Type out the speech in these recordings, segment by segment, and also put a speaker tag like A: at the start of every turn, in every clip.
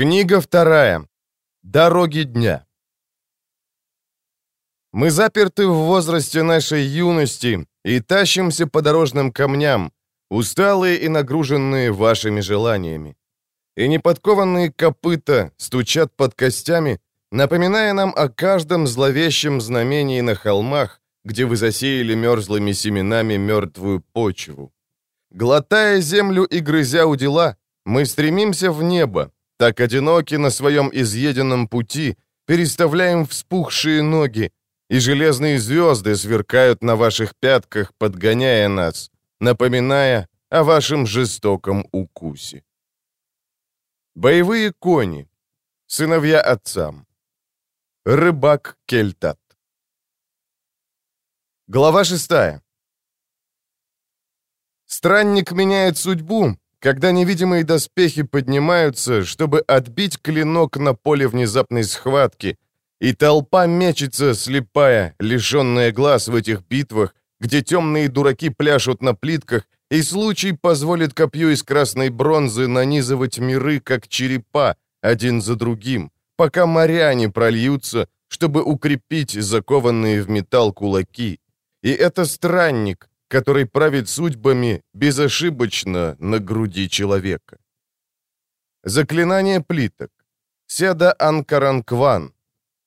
A: Книга вторая. Дороги дня. Мы заперты в возрасте нашей юности и тащимся по дорожным камням, усталые и нагруженные вашими желаниями. И неподкованные копыта стучат под костями, напоминая нам о каждом зловещем знамении на холмах, где вы засеяли мерзлыми семенами мертвую почву. Глотая землю и грызя у дела, мы стремимся в небо, так одиноки на своем изъеденном пути, переставляем вспухшие ноги, и железные звезды сверкают на ваших пятках, подгоняя нас, напоминая о вашем жестоком укусе. Боевые кони. Сыновья отцам. Рыбак Кельтат. Глава шестая. Странник меняет судьбу, когда невидимые доспехи поднимаются, чтобы отбить клинок на поле внезапной схватки, и толпа мечется, слепая, лишенная глаз в этих битвах, где темные дураки пляшут на плитках, и случай позволит копью из красной бронзы нанизывать миры, как черепа, один за другим, пока моряне прольются, чтобы укрепить закованные в металл кулаки. И это странник, который правит судьбами безошибочно на груди человека. Заклинание плиток. Седа Анкаранкван.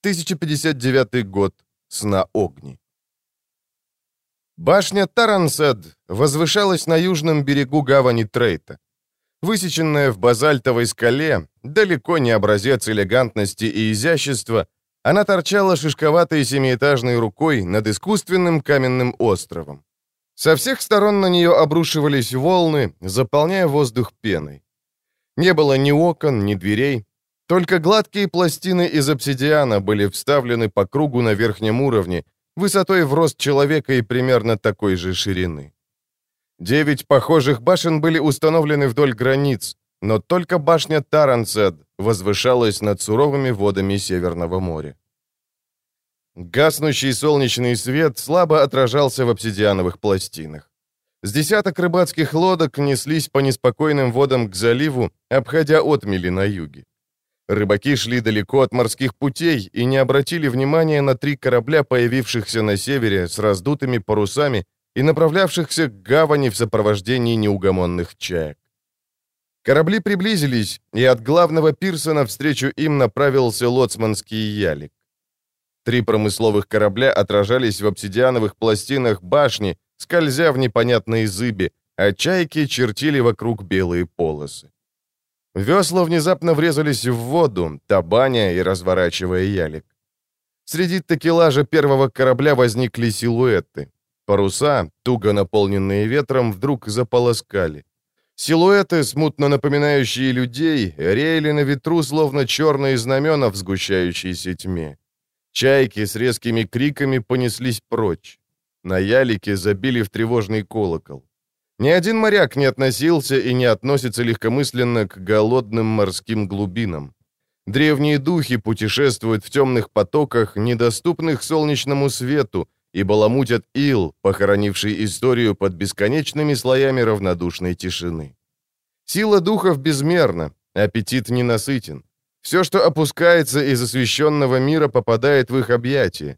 A: 1059 год. Сна огни. Башня Тарансед возвышалась на южном берегу гавани Трейта. Высеченная в базальтовой скале, далеко не образец элегантности и изящества, она торчала шишковатой семиэтажной рукой над искусственным каменным островом. Со всех сторон на нее обрушивались волны, заполняя воздух пеной. Не было ни окон, ни дверей, только гладкие пластины из обсидиана были вставлены по кругу на верхнем уровне, высотой в рост человека и примерно такой же ширины. Девять похожих башен были установлены вдоль границ, но только башня Тарансед возвышалась над суровыми водами Северного моря. Гаснущий солнечный свет слабо отражался в обсидиановых пластинах. С десяток рыбацких лодок неслись по неспокойным водам к заливу, обходя отмели на юге. Рыбаки шли далеко от морских путей и не обратили внимания на три корабля, появившихся на севере с раздутыми парусами и направлявшихся к гавани в сопровождении неугомонных чаек. Корабли приблизились, и от главного пирса навстречу им направился лоцманский ялик. Три промысловых корабля отражались в обсидиановых пластинах башни, скользя в непонятные зыби, а чайки чертили вокруг белые полосы. Весла внезапно врезались в воду, табаня и разворачивая ялик. Среди такелажа первого корабля возникли силуэты. Паруса, туго наполненные ветром, вдруг заполоскали. Силуэты, смутно напоминающие людей, реяли на ветру, словно черные знамена в сгущающейся тьме. Чайки с резкими криками понеслись прочь. На ялике забили в тревожный колокол. Ни один моряк не относился и не относится легкомысленно к голодным морским глубинам. Древние духи путешествуют в темных потоках, недоступных солнечному свету, и баламутят ил, похоронивший историю под бесконечными слоями равнодушной тишины. Сила духов безмерна, аппетит ненасытен. Все, что опускается из освещенного мира, попадает в их объятия.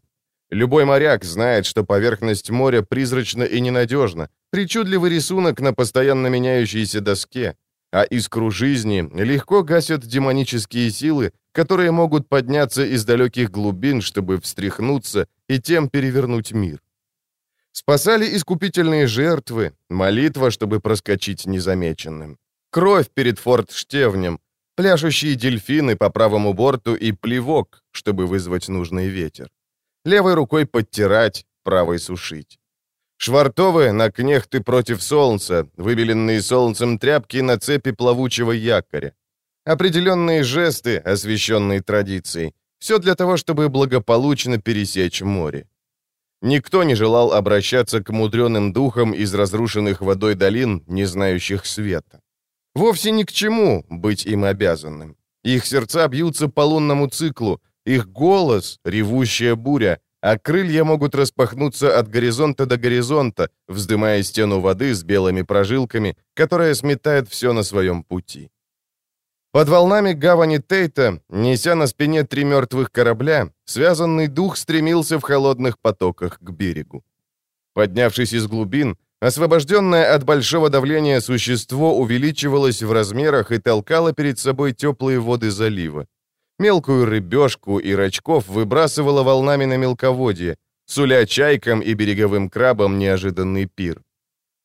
A: Любой моряк знает, что поверхность моря призрачна и ненадежна, причудливый рисунок на постоянно меняющейся доске, а искру жизни легко гасят демонические силы, которые могут подняться из далеких глубин, чтобы встряхнуться и тем перевернуть мир. Спасали искупительные жертвы, молитва, чтобы проскочить незамеченным, кровь перед форт-штевнем, пляшущие дельфины по правому борту и плевок, чтобы вызвать нужный ветер. Левой рукой подтирать, правой сушить. Швартовы на кнехты против солнца, выбеленные солнцем тряпки на цепи плавучего якоря. Определенные жесты, освященные традицией. Все для того, чтобы благополучно пересечь море. Никто не желал обращаться к мудреным духам из разрушенных водой долин, не знающих света. Вовсе ни к чему быть им обязанным. Их сердца бьются по лунному циклу, их голос — ревущая буря, а крылья могут распахнуться от горизонта до горизонта, вздымая стену воды с белыми прожилками, которая сметает все на своем пути. Под волнами гавани Тейта, неся на спине три мертвых корабля, связанный дух стремился в холодных потоках к берегу. Поднявшись из глубин, освобожденное от большого давления существо увеличивалось в размерах и толкало перед собой теплые воды залива. Мелкую рыбешку и рачков выбрасывало волнами на мелководье, суля чайкам и береговым крабам неожиданный пир.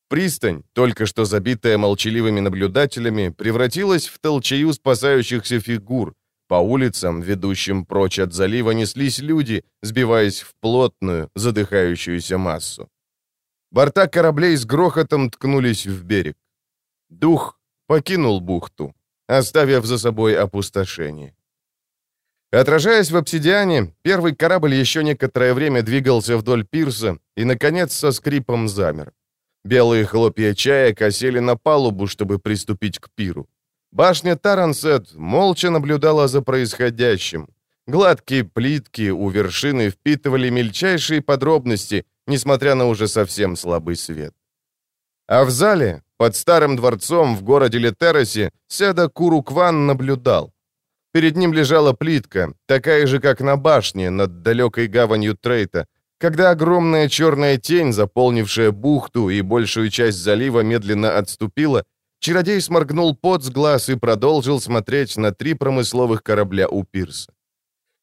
A: Пристань, только что забитая молчаливыми наблюдателями, превратилась в толчею спасающихся фигур. По улицам, ведущим прочь от залива, неслись люди, сбиваясь в плотную, задыхающуюся массу. Борта кораблей с грохотом ткнулись в берег. Дух покинул бухту, оставив за собой опустошение. Отражаясь в обсидиане, первый корабль еще некоторое время двигался вдоль пирса и, наконец, со скрипом замер. Белые хлопья чая косели на палубу, чтобы приступить к пиру. Башня Тарансет молча наблюдала за происходящим. Гладкие плитки у вершины впитывали мельчайшие подробности, несмотря на уже совсем слабый свет. А в зале, под старым дворцом в городе Летеросе, Седа Курукван наблюдал. Перед ним лежала плитка, такая же, как на башне над далекой гаванью Трейта, когда огромная черная тень, заполнившая бухту и большую часть залива, медленно отступила, чародей сморгнул пот с глаз и продолжил смотреть на три промысловых корабля у пирса.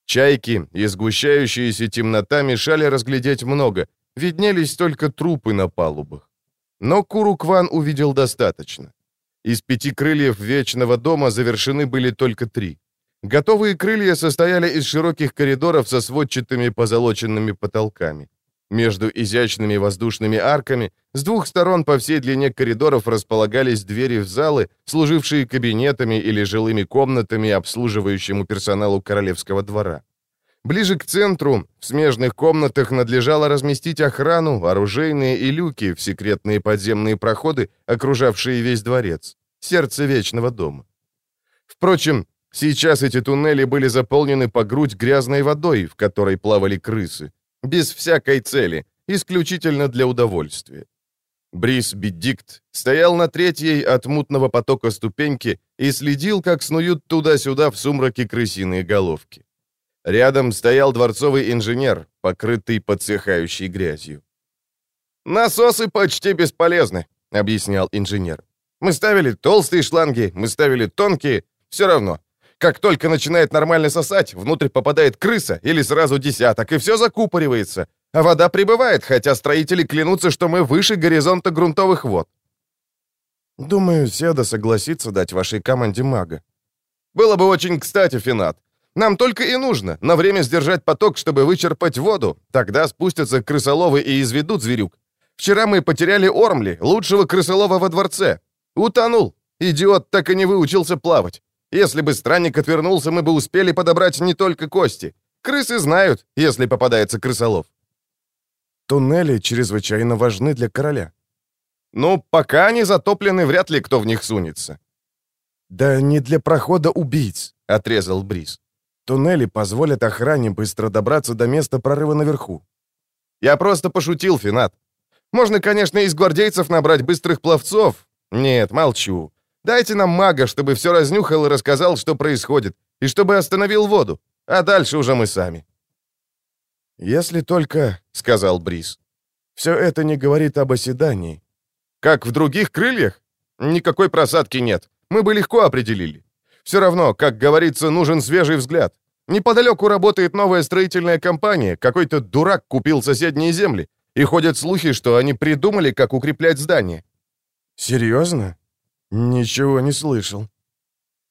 A: Чайки и сгущающаяся темнота мешали разглядеть много, виднелись только трупы на палубах. Но Курукван увидел достаточно. Из пяти крыльев Вечного дома завершены были только три. Готовые крылья состояли из широких коридоров со сводчатыми позолоченными потолками. Между изящными воздушными арками с двух сторон по всей длине коридоров располагались двери в залы, служившие кабинетами или жилыми комнатами обслуживающему персоналу королевского двора. Ближе к центру, в смежных комнатах надлежало разместить охрану, оружейные и люки в секретные подземные проходы, окружавшие весь дворец, сердце Вечного дома. Впрочем, Сейчас эти туннели были заполнены по грудь грязной водой, в которой плавали крысы. Без всякой цели, исключительно для удовольствия. Брис Биддикт стоял на третьей от мутного потока ступеньки и следил, как снуют туда-сюда в сумраке крысиные головки. Рядом стоял дворцовый инженер, покрытый подсыхающей грязью. «Насосы почти бесполезны», — объяснял инженер. «Мы ставили толстые шланги, мы ставили тонкие, все равно. Как только начинает нормально сосать, внутрь попадает крыса или сразу десяток, и все закупоривается. А вода прибывает, хотя строители клянутся, что мы выше горизонта грунтовых вод. Думаю, Седа согласится дать вашей команде мага. Было бы очень кстати, Финат. Нам только и нужно на время сдержать поток, чтобы вычерпать воду. Тогда спустятся крысоловы и изведут зверюк. Вчера мы потеряли Ормли, лучшего крысолова во дворце. Утонул. Идиот так и не выучился плавать. Если бы странник отвернулся, мы бы успели подобрать не только кости. Крысы знают, если попадается крысолов. Туннели чрезвычайно важны для короля. Ну, пока они затоплены, вряд ли кто в них сунется. Да не для прохода убийц, отрезал Брис. Туннели позволят охране быстро добраться до места прорыва наверху. Я просто пошутил, Финат. Можно, конечно, из гвардейцев набрать быстрых пловцов. Нет, молчу. Дайте нам мага, чтобы все разнюхал и рассказал, что происходит, и чтобы остановил воду. А дальше уже мы сами». «Если только», — сказал Брис, — «все это не говорит об оседании». «Как в других крыльях? Никакой просадки нет. Мы бы легко определили. Все равно, как говорится, нужен свежий взгляд. Неподалеку работает новая строительная компания, какой-то дурак купил соседние земли, и ходят слухи, что они придумали, как укреплять здание». «Серьезно?» «Ничего не слышал».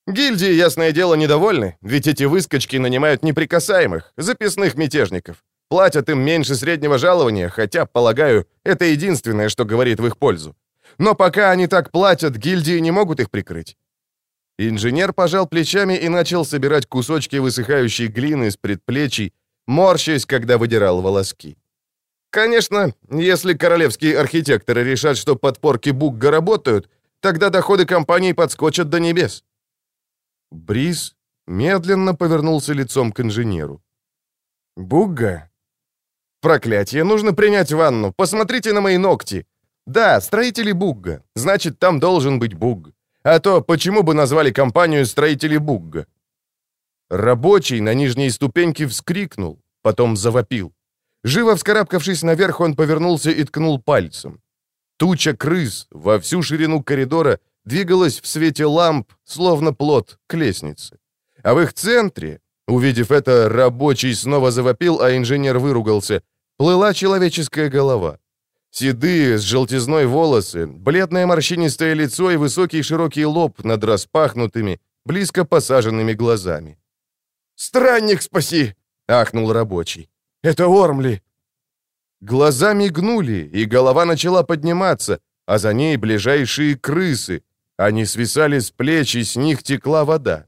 A: «Гильдии, ясное дело, недовольны, ведь эти выскочки нанимают неприкасаемых, записных мятежников. Платят им меньше среднего жалования, хотя, полагаю, это единственное, что говорит в их пользу. Но пока они так платят, гильдии не могут их прикрыть». Инженер пожал плечами и начал собирать кусочки высыхающей глины с предплечий, морщась, когда выдирал волоски. Конечно, если королевские архитекторы решат, что подпорки Бугга работают, Тогда доходы компании подскочат до небес». Бриз медленно повернулся лицом к инженеру. «Бугга?» «Проклятие, нужно принять ванну. Посмотрите на мои ногти. Да, строители Бугга. Значит, там должен быть Буг. А то почему бы назвали компанию строители Бугга? Рабочий на нижней ступеньке вскрикнул, потом завопил. Живо вскарабкавшись наверх, он повернулся и ткнул пальцем. Туча крыс во всю ширину коридора двигалась в свете ламп, словно плод, к лестнице. А в их центре, увидев это, рабочий снова завопил, а инженер выругался, плыла человеческая голова. Седые, с желтизной волосы, бледное морщинистое лицо и высокий широкий лоб над распахнутыми, близко посаженными глазами. «Странник спаси!» — ахнул рабочий. «Это Ормли!» Глаза мигнули, и голова начала подниматься, а за ней ближайшие крысы. Они свисали с плеч, и с них текла вода.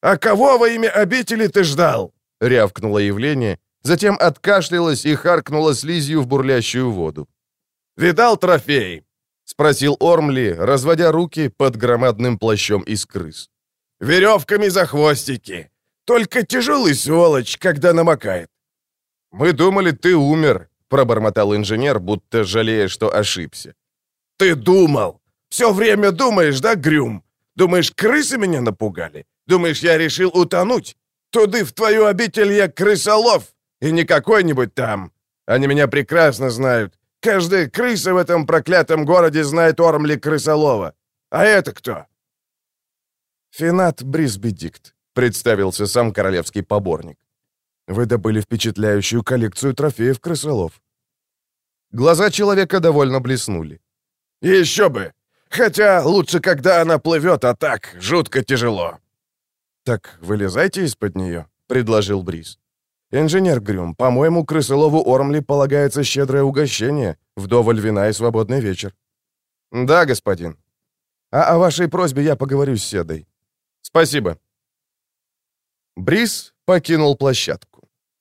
A: «А кого во имя обители ты ждал?» — рявкнуло явление, затем откашлялась и харкнула слизью в бурлящую воду. «Видал трофей?» — спросил Ормли, разводя руки под громадным плащом из крыс. «Веревками за хвостики. Только тяжелый сволочь, когда намокает». «Мы думали, ты умер», — пробормотал инженер, будто жалея, что ошибся. «Ты думал! Все время думаешь, да, Грюм? Думаешь, крысы меня напугали? Думаешь, я решил утонуть? Туды в твою обитель я крысолов, и не какой-нибудь там. Они меня прекрасно знают. Каждая крыса в этом проклятом городе знает Ормли Крысолова. А это кто?» «Финат Брисбедикт», — представился сам королевский поборник. «Вы добыли впечатляющую коллекцию трофеев крысолов». Глаза человека довольно блеснули. «Еще бы! Хотя лучше, когда она плывет, а так жутко тяжело». «Так вылезайте из-под нее», — предложил Брис. «Инженер Грюм, по-моему, крысолову Ормли полагается щедрое угощение, вдоволь вина и свободный вечер». «Да, господин». «А о вашей просьбе я поговорю с Седой». «Спасибо». Брис покинул площадку.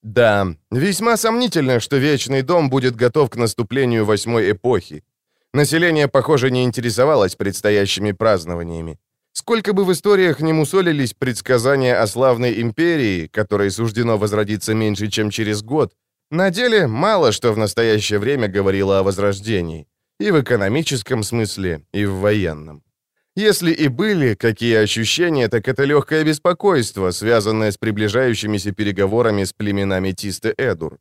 A: Да, весьма сомнительно, что Вечный дом будет готов к наступлению восьмой эпохи. Население, похоже, не интересовалось предстоящими празднованиями. Сколько бы в историях не мусолились предсказания о славной империи, которой суждено возродиться меньше, чем через год, на деле мало что в настоящее время говорило о возрождении. И в экономическом смысле, и в военном. Если и были какие ощущения, так это легкое беспокойство, связанное с приближающимися переговорами с племенами Тисты-Эдур.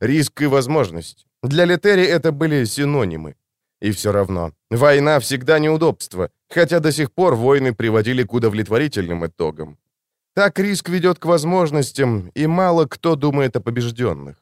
A: Риск и возможность. Для Летери это были синонимы. И все равно, война всегда неудобство, хотя до сих пор войны приводили к удовлетворительным итогам. Так риск ведет к возможностям, и мало кто думает о побежденных.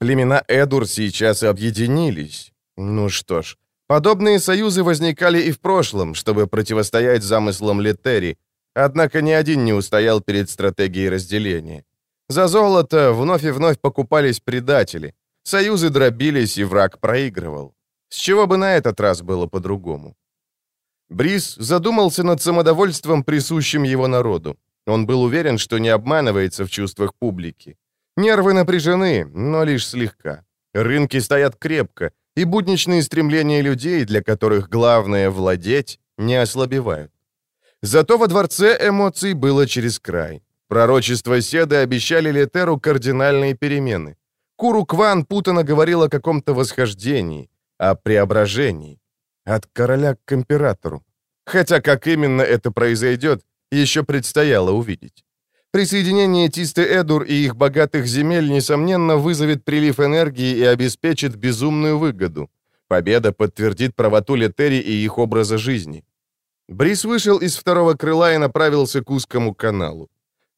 A: Племена Эдур сейчас объединились. Ну что ж, подобные союзы возникали и в прошлом, чтобы противостоять замыслам Летери, однако ни один не устоял перед стратегией разделения. За золото вновь и вновь покупались предатели, союзы дробились, и враг проигрывал. С чего бы на этот раз было по-другому? Брис задумался над самодовольством, присущим его народу. Он был уверен, что не обманывается в чувствах публики. Нервы напряжены, но лишь слегка. Рынки стоят крепко, и будничные стремления людей, для которых главное — владеть, не ослабевают. Зато во дворце эмоций было через край. Пророчества Седы обещали Летеру кардинальные перемены. Куру Кван путано говорил о каком-то восхождении о преображении. От короля к императору. Хотя как именно это произойдет, еще предстояло увидеть. Присоединение Тисты Эдур и их богатых земель, несомненно, вызовет прилив энергии и обеспечит безумную выгоду. Победа подтвердит правоту Летери и их образа жизни. Брис вышел из второго крыла и направился к узкому каналу.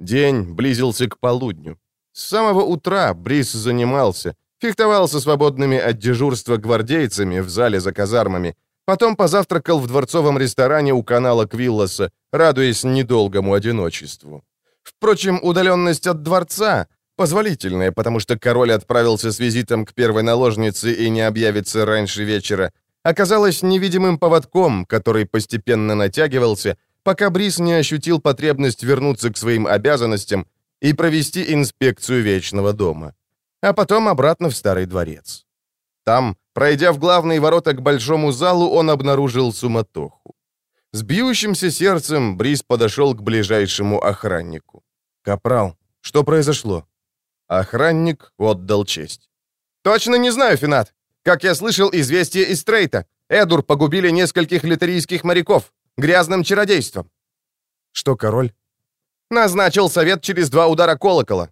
A: День близился к полудню. С самого утра Брис занимался, Фехтовал со свободными от дежурства гвардейцами в зале за казармами. Потом позавтракал в дворцовом ресторане у канала Квиллоса, радуясь недолгому одиночеству. Впрочем, удаленность от дворца позволительная, потому что король отправился с визитом к первой наложнице и не объявится раньше вечера, оказалась невидимым поводком, который постепенно натягивался, пока Брис не ощутил потребность вернуться к своим обязанностям и провести инспекцию Вечного дома а потом обратно в Старый дворец. Там, пройдя в главные ворота к большому залу, он обнаружил суматоху. С бьющимся сердцем Брис подошел к ближайшему охраннику. «Капрал, что произошло?» Охранник отдал честь. «Точно не знаю, Финат. Как я слышал, известие из Трейта. Эдур погубили нескольких литерийских моряков. Грязным чародейством».
B: «Что, король?»
A: «Назначил совет через два удара колокола».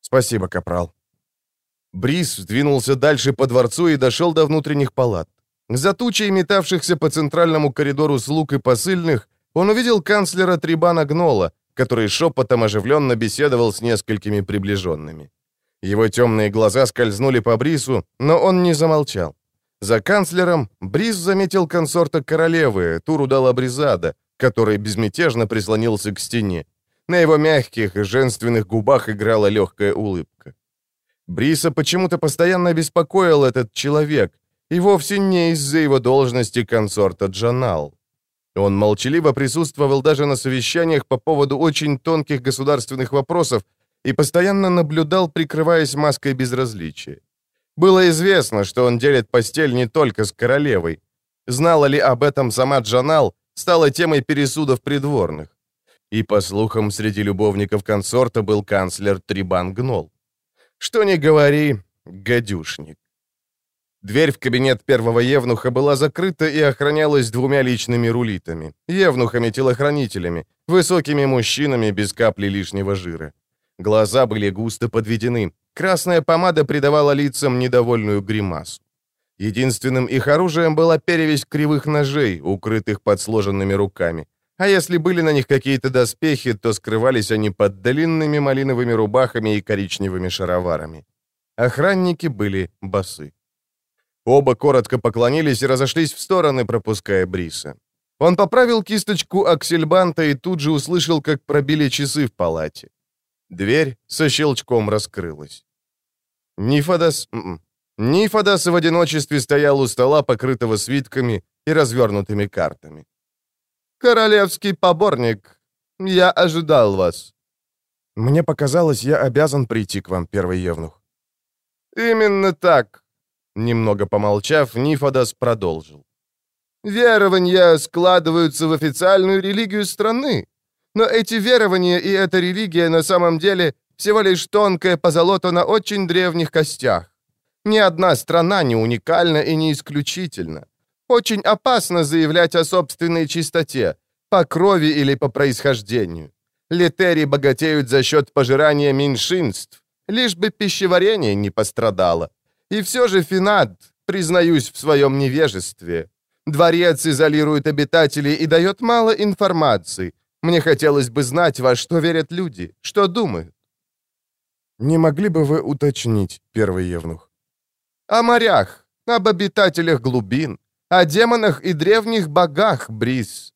B: «Спасибо, капрал».
A: Брис сдвинулся дальше по дворцу и дошел до внутренних палат. За тучей метавшихся по центральному коридору слуг и посыльных он увидел канцлера Трибана Гнола, который шепотом оживленно беседовал с несколькими приближенными. Его темные глаза скользнули по Брису, но он не замолчал. За канцлером Брис заметил консорта королевы, Турудала Бризада, который безмятежно прислонился к стене. На его мягких и женственных губах играла легкая улыбка. Бриса почему-то постоянно беспокоил этот человек, и вовсе не из-за его должности консорта Джанал. Он молчаливо присутствовал даже на совещаниях по поводу очень тонких государственных вопросов и постоянно наблюдал, прикрываясь маской безразличия. Было известно, что он делит постель не только с королевой. Знала ли об этом сама Джанал, стала темой пересудов придворных. И, по слухам, среди любовников консорта был канцлер Трибан Гнол. Что ни говори, гадюшник. Дверь в кабинет первого евнуха была закрыта и охранялась двумя личными рулитами, евнухами-телохранителями, высокими мужчинами без капли лишнего жира. Глаза были густо подведены, красная помада придавала лицам недовольную гримасу. Единственным их оружием была перевесь кривых ножей, укрытых под сложенными руками. А если были на них какие-то доспехи, то скрывались они под длинными малиновыми рубахами и коричневыми шароварами. Охранники были басы. Оба коротко поклонились и разошлись в стороны, пропуская Бриса. Он поправил кисточку аксельбанта и тут же услышал, как пробили часы в палате. Дверь со щелчком раскрылась. Нифадас... М-м, Нифадас в одиночестве стоял у стола, покрытого свитками и развернутыми картами. «Королевский поборник, я ожидал вас».
B: «Мне показалось, я обязан прийти к вам, первый евнух».
A: «Именно так. Немного помолчав, Нифодос продолжил. «Верования складываются в официальную религию страны. Но эти верования и эта религия на самом деле всего лишь тонкая позолота на очень древних костях. Ни одна страна не уникальна и не исключительна. Очень опасно заявлять о собственной чистоте, по крови или по происхождению. Летери богатеют за счет пожирания меньшинств, лишь бы пищеварение не пострадало. И все же, Финад, признаюсь в своем невежестве. Дворец изолирует обитателей и дает мало информации. Мне хотелось бы знать, во что верят люди, что думают.
B: Не могли бы вы уточнить, первый евнух?
A: О морях, об обитателях глубин, о демонах и древних богах, Брис.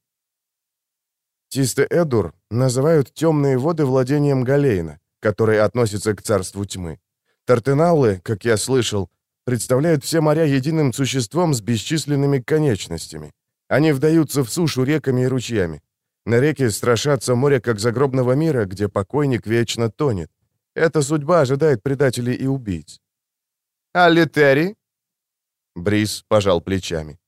B: Тисты Эдур называют темные воды владением Галейна, который относится к царству тьмы. Тартеналлы, как я слышал, представляют все моря единым существом с бесчисленными конечностями. Они вдаются в сушу реками и ручьями. На реке страшатся море как загробного мира, где покойник вечно тонет. Эта судьба ожидает предателей и убийц.
A: «А Литери?» Брис пожал плечами.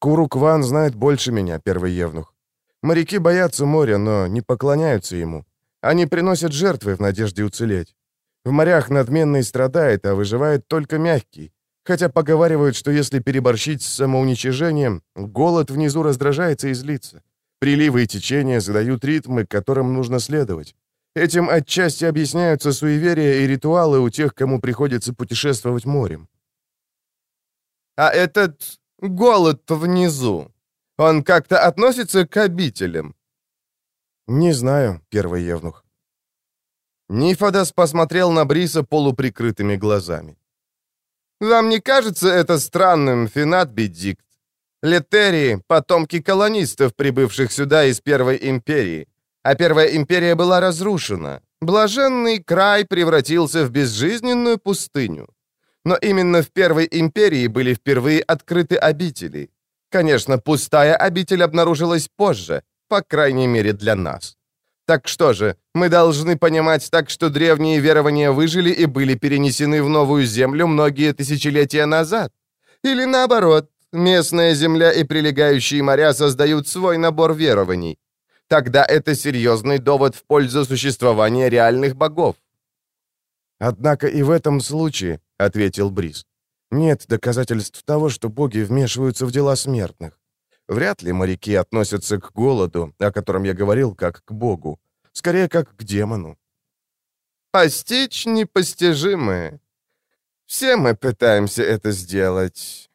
B: Курукван знает больше меня, первый евнух. Моряки боятся моря, но не поклоняются ему. Они приносят жертвы в надежде уцелеть. В морях надменный страдает, а выживает только мягкий. Хотя поговаривают, что если переборщить с самоуничижением, голод внизу раздражается и злится. Приливы и течения задают ритмы, которым нужно следовать. Этим отчасти объясняются суеверия и ритуалы у тех, кому приходится путешествовать морем.
A: А этот голод внизу, он как-то относится к обителям?
B: Не знаю, первый евнух.
A: Нифодос посмотрел на Бриса полуприкрытыми глазами. «Вам не кажется это странным, Финат Бедикт? Летерии — потомки колонистов, прибывших сюда из Первой Империи. А Первая Империя была разрушена. Блаженный край превратился в безжизненную пустыню. Но именно в Первой Империи были впервые открыты обители. Конечно, пустая обитель обнаружилась позже, по крайней мере для нас. Так что же, мы должны понимать так, что древние верования выжили и были перенесены в новую землю многие тысячелетия назад? Или наоборот, местная земля и прилегающие моря создают свой набор верований? Тогда это серьезный довод в пользу существования реальных богов.
B: «Однако и в этом случае», — ответил Брис, — «нет доказательств того, что боги вмешиваются в дела смертных. Вряд ли моряки относятся к голоду, о котором я говорил, как к богу. Скорее, как к демону.
A: «Постичь непостижимое. Все мы пытаемся это сделать».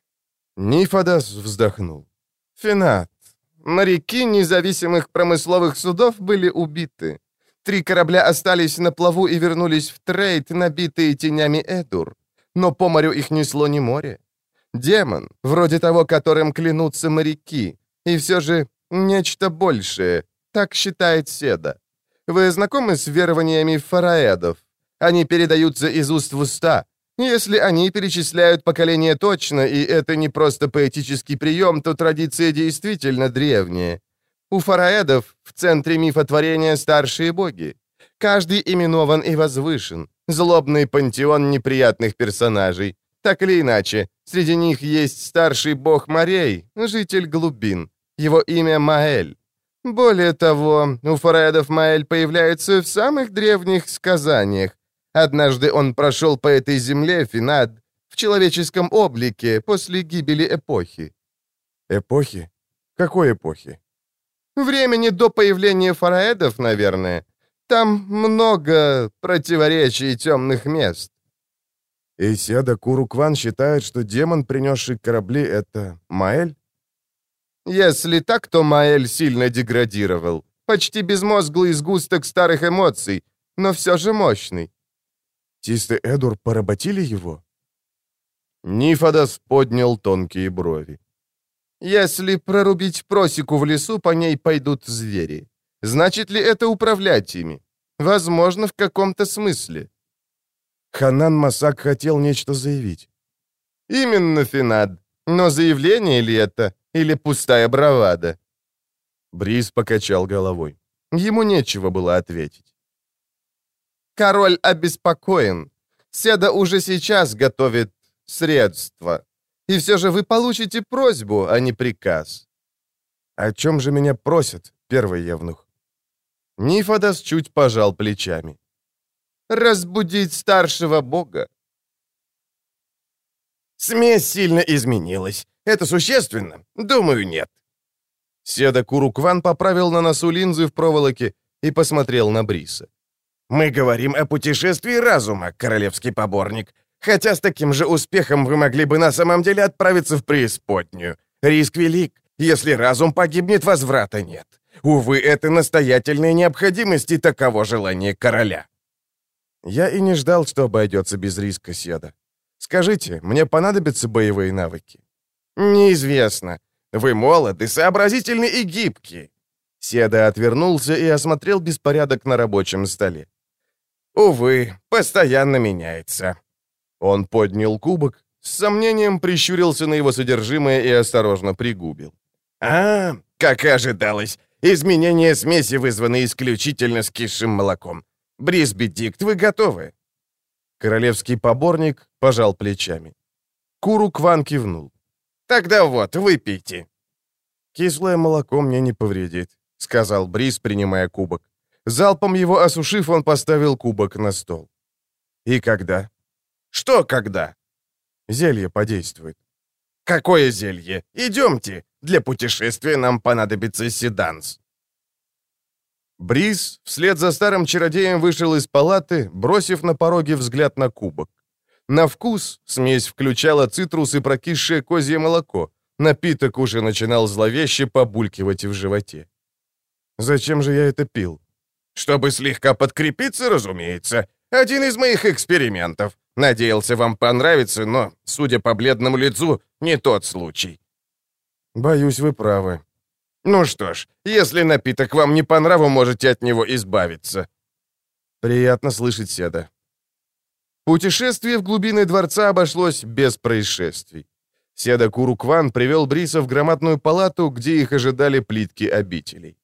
B: Нифадас вздохнул.
A: «Финат, моряки независимых промысловых судов были убиты. Три корабля остались на плаву и вернулись в трейд, набитые тенями Эдур. Но по морю их несло не море. Демон, вроде того, которым клянутся моряки. И все же нечто большее. Так считает Седа. Вы знакомы с верованиями фараэдов? Они передаются из уст в уста. Если они перечисляют поколения точно, и это не просто поэтический прием, то традиция действительно древняя. У фараэдов в центре мифотворения старшие боги. Каждый именован и возвышен. Злобный пантеон неприятных персонажей. Так или иначе, среди них есть старший бог морей, житель глубин. Его имя Маэль. Более того, у фараэдов Маэль появляется в самых древних сказаниях. Однажды он прошел по этой земле, Финад, в человеческом облике после гибели эпохи.
B: Эпохи? Какой эпохи?
A: Времени до появления фараэдов, наверное. Там много противоречий и темных мест.
B: Иседа Курукван считает, что демон, принесший корабли, — это Маэль?
A: Если так, то Маэль сильно деградировал. Почти безмозглый сгусток старых эмоций, но все же мощный.
B: Тисты Эдур поработили его?
A: Нифадас поднял тонкие брови. Если прорубить просеку в лесу, по ней пойдут звери. Значит ли это управлять ими? Возможно, в каком-то смысле.
B: Ханан Масак хотел нечто заявить.
A: Именно, Финад. Но заявление ли это, или пустая бравада?
B: Бриз покачал головой.
A: Ему нечего было ответить. Король обеспокоен. Седа уже сейчас готовит средства. И все же вы получите просьбу, а не приказ.
B: О чем же меня просят, первый евнух?
A: Нифадас чуть пожал плечами. Разбудить старшего бога.
C: Смесь сильно изменилась. Это существенно? Думаю, нет.
A: Седа Курукван поправил на носу линзы в проволоке и посмотрел на Бриса.
C: «Мы говорим о путешествии разума, королевский поборник. Хотя с таким же успехом вы могли бы на самом деле отправиться в преисподнюю. Риск велик. Если разум погибнет, возврата нет. Увы, это настоятельная необходимость и таково желание короля».
B: Я и не ждал, что обойдется без риска, Седа. Скажите, мне понадобятся боевые навыки?
C: Неизвестно. Вы молоды, сообразительны и гибки.
B: Седа отвернулся и осмотрел беспорядок на рабочем столе.
C: Увы, постоянно меняется.
A: Он поднял кубок, с сомнением прищурился на его содержимое и осторожно пригубил.
C: «А, как и ожидалось, изменения смеси вызваны исключительно скисшим молоком. Брисби Дикт, вы готовы?»
B: Королевский поборник пожал плечами. Куру Кван кивнул.
C: «Тогда вот, выпейте».
B: «Кислое молоко мне не повредит», — сказал Брис, принимая кубок. Залпом его осушив, он поставил кубок на стол. «И когда?»
C: «Что когда?»
B: «Зелье подействует».
C: «Какое зелье? Идемте. Для путешествия нам понадобится седанс».
A: Бриз вслед за старым чародеем вышел из палаты, бросив на пороге взгляд на кубок. На вкус смесь включала цитрус и прокисшее козье молоко. Напиток уже начинал зловеще побулькивать в животе.
B: «Зачем же я это пил?»
C: «Чтобы слегка подкрепиться, разумеется. Один из моих экспериментов. Надеялся, вам понравится, но, судя по бледному лицу, не тот случай».
B: «Боюсь, вы правы»,
C: ну что ж, если напиток вам не по нраву, можете от него избавиться.
B: Приятно слышать, Седа.
A: Путешествие в глубины дворца обошлось без происшествий. Седа Курукван привел Бриса в громадную палату, где их ожидали плитки обителей.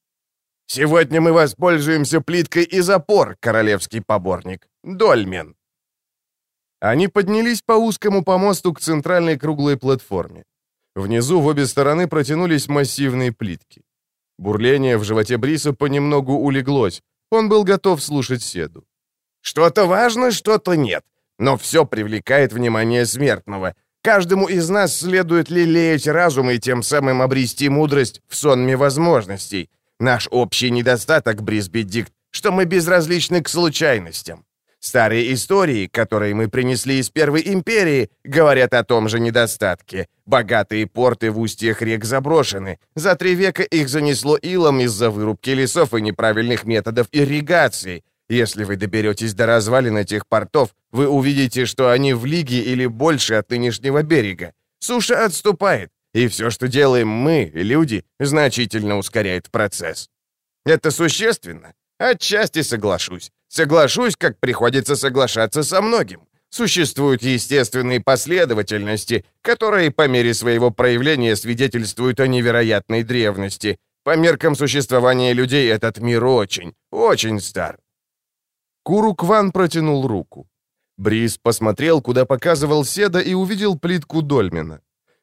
C: «Сегодня мы воспользуемся плиткой из опор, королевский поборник. Дольмен».
A: Они поднялись по узкому помосту к центральной круглой платформе. Внизу в обе стороны протянулись массивные плитки. Бурление в животе Бриса понемногу улеглось. Он был готов слушать Седу.
C: «Что-то важно, что-то нет. Но все привлекает внимание смертного. Каждому из нас следует лелеять разум и тем самым обрести мудрость в сонме возможностей. Наш общий недостаток, Брисби Дикт, что мы безразличны к случайностям. Старые истории, которые мы принесли из Первой Империи, говорят о том же недостатке. Богатые порты в устьях рек заброшены. За три века их занесло илом из-за вырубки лесов и неправильных методов ирригации. Если вы доберетесь до развалин этих портов, вы увидите, что они в лиге или больше от нынешнего берега. Суша отступает, и все, что делаем мы, люди, значительно ускоряет процесс. Это существенно? Отчасти соглашусь. Соглашусь, как приходится соглашаться со многим. Существуют естественные последовательности, которые по мере своего проявления свидетельствуют о невероятной древности. По меркам существования людей этот мир очень, очень стар.
B: Курукван протянул руку. Бриз посмотрел, куда показывал Седа, и увидел плитку Дольмена.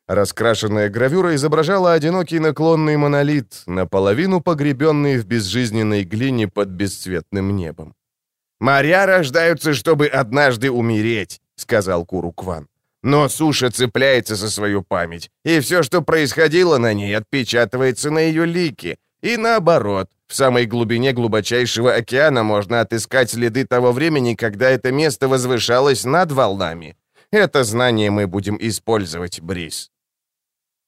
B: Раскрашенная гравюра изображала одинокий наклонный монолит, наполовину погребенный в безжизненной глине под бесцветным небом.
C: «Моря рождаются, чтобы однажды умереть», — сказал Курукван. «Но суша цепляется за свою память, и все, что происходило на ней, отпечатывается на ее лике. И наоборот, в самой глубине глубочайшего океана можно отыскать следы того времени, когда это место возвышалось над волнами. Это знание мы будем использовать, Брис».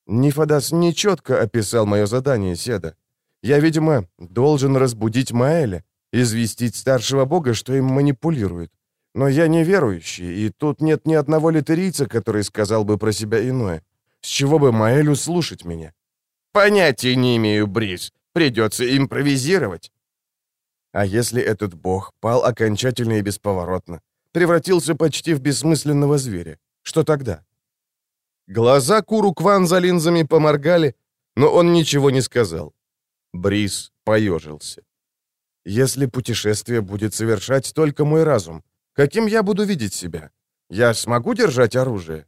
B: Нифадас нечетко описал мое задание, Седа. Я, видимо, должен разбудить Маэля, известить старшего бога, что им манипулирует. Но я неверующий, и тут нет ни одного литерийца, который сказал бы про себя иное. С чего бы Маэлю слушать меня?
C: Понятия не имею, Брис. Придется импровизировать.
B: А если этот бог пал окончательно и бесповоротно, превратился почти в бессмысленного зверя, что тогда? Глаза Куру Кван за линзами поморгали, но он ничего не сказал. Брис поежился. Если путешествие будет совершать только мой разум, каким я буду видеть себя? Я смогу держать оружие?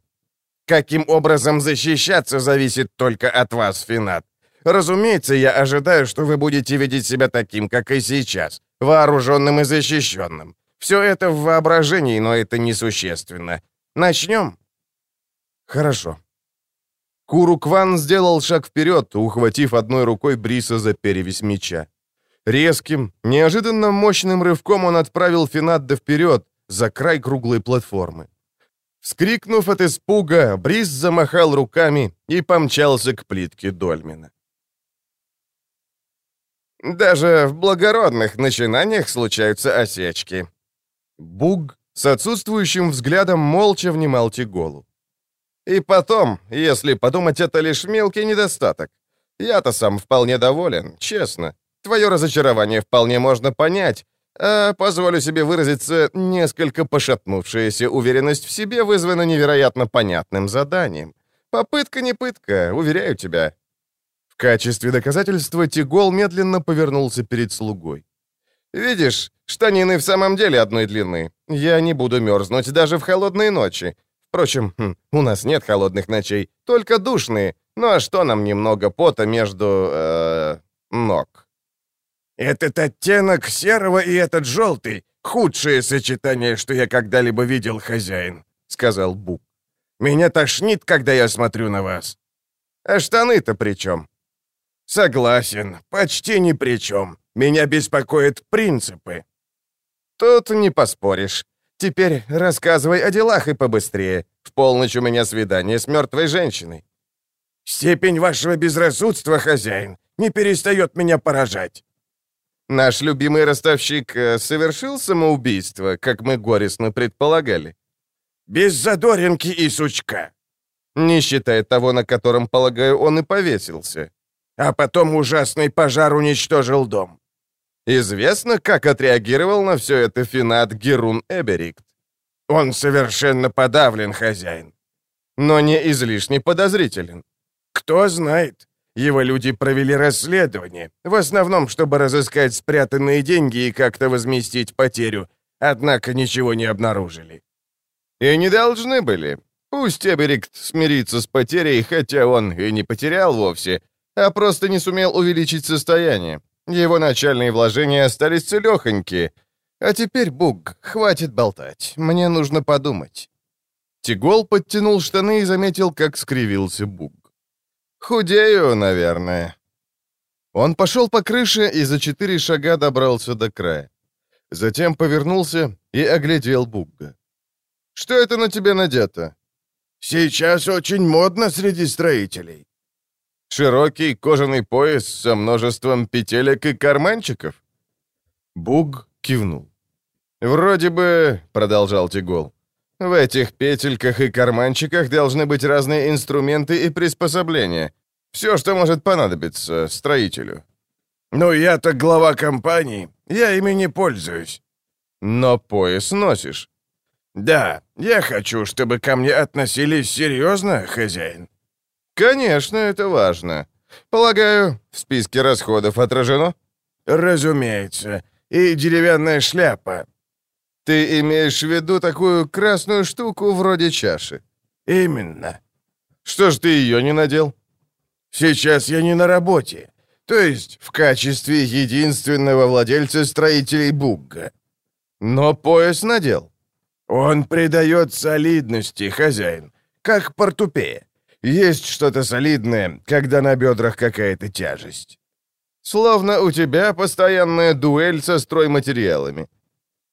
C: Каким образом защищаться зависит только от вас, Финат. Разумеется, я ожидаю, что вы будете видеть себя таким, как и сейчас, вооруженным и защищенным. Все это в воображении, но это несущественно. Начнем?»
B: «Хорошо». Курукван сделал шаг вперед, ухватив одной рукой Бриса за перевязь меча. Резким, неожиданно мощным рывком он отправил Финадда вперед, за край круглой платформы. Вскрикнув от испуга, Брис замахал руками и помчался к плитке Дольмена.
C: Даже в благородных начинаниях случаются осечки.
B: Буг с отсутствующим взглядом молча внимал Тиголу.
A: И потом, если подумать, это лишь мелкий недостаток. Я-то сам вполне доволен, честно. Твое разочарование вполне можно понять, а, позволю себе выразиться, несколько пошатнувшаяся уверенность в себе вызвана невероятно понятным заданием. Попытка не пытка, уверяю тебя.
B: В качестве доказательства Тигол медленно повернулся перед слугой.
A: «Видишь, штанины в самом деле одной длины. Я не буду мерзнуть даже в холодные ночи. Впрочем, хм, у нас нет холодных ночей, только душные. Ну а что нам немного пота между... Э, ног?»
C: «Этот оттенок серого и этот желтый — худшее сочетание, что я когда-либо видел, хозяин», — сказал Бук. «Меня тошнит, когда я смотрю на вас».
A: «А штаны-то при чем?»
C: «Согласен, почти ни при чем. Меня беспокоят принципы».
A: «Тут не поспоришь. Теперь рассказывай о делах и побыстрее. В полночь у меня свидание с мертвой женщиной».
C: «Степень вашего безрассудства, хозяин, не перестает меня поражать».
A: Наш любимый ростовщик э, совершил самоубийство, как мы горестно предполагали.
C: Без задоринки и сучка.
A: Не считая того, на котором, полагаю, он и повесился.
C: А потом ужасный пожар уничтожил дом.
A: Известно, как отреагировал на все это Финат Герун Эберикт.
C: Он совершенно подавлен, хозяин.
A: Но не излишне подозрителен.
C: Кто знает. Его люди провели расследование, в основном, чтобы разыскать спрятанные деньги и как-то возместить потерю, однако ничего не обнаружили.
A: И не должны были. Пусть Эберикт смирится с потерей, хотя он и не потерял вовсе, а просто не сумел увеличить состояние. Его начальные вложения остались целехонькие. А теперь, Буг, хватит болтать. Мне нужно подумать. Тигол подтянул штаны и заметил, как скривился Буг. «Худею, наверное». Он пошел по крыше и за четыре шага добрался до края. Затем повернулся и оглядел Бугга. «Что это на тебе надето?»
C: «Сейчас очень модно среди строителей».
A: «Широкий кожаный пояс со множеством петелек и карманчиков?» Буг кивнул. «Вроде бы», — продолжал Тигол, — «в этих петельках и карманчиках должны быть разные инструменты и приспособления. Все, что может понадобиться строителю».
C: «Ну, я-то глава компании, я ими не пользуюсь».
A: «Но пояс носишь».
C: «Да, я хочу, чтобы ко мне относились серьезно, хозяин».
A: «Конечно, это важно. Полагаю, в списке расходов отражено?»
C: «Разумеется. И деревянная шляпа».
A: «Ты имеешь в виду такую красную штуку вроде чаши?»
C: «Именно».
A: «Что ж ты ее не надел?»
C: «Сейчас я не на работе. То есть в качестве единственного владельца строителей Бугга».
A: «Но пояс надел».
C: «Он придает солидности, хозяин, как портупея. Есть что-то солидное, когда на бедрах какая-то тяжесть».
A: «Словно у тебя постоянная дуэль со стройматериалами».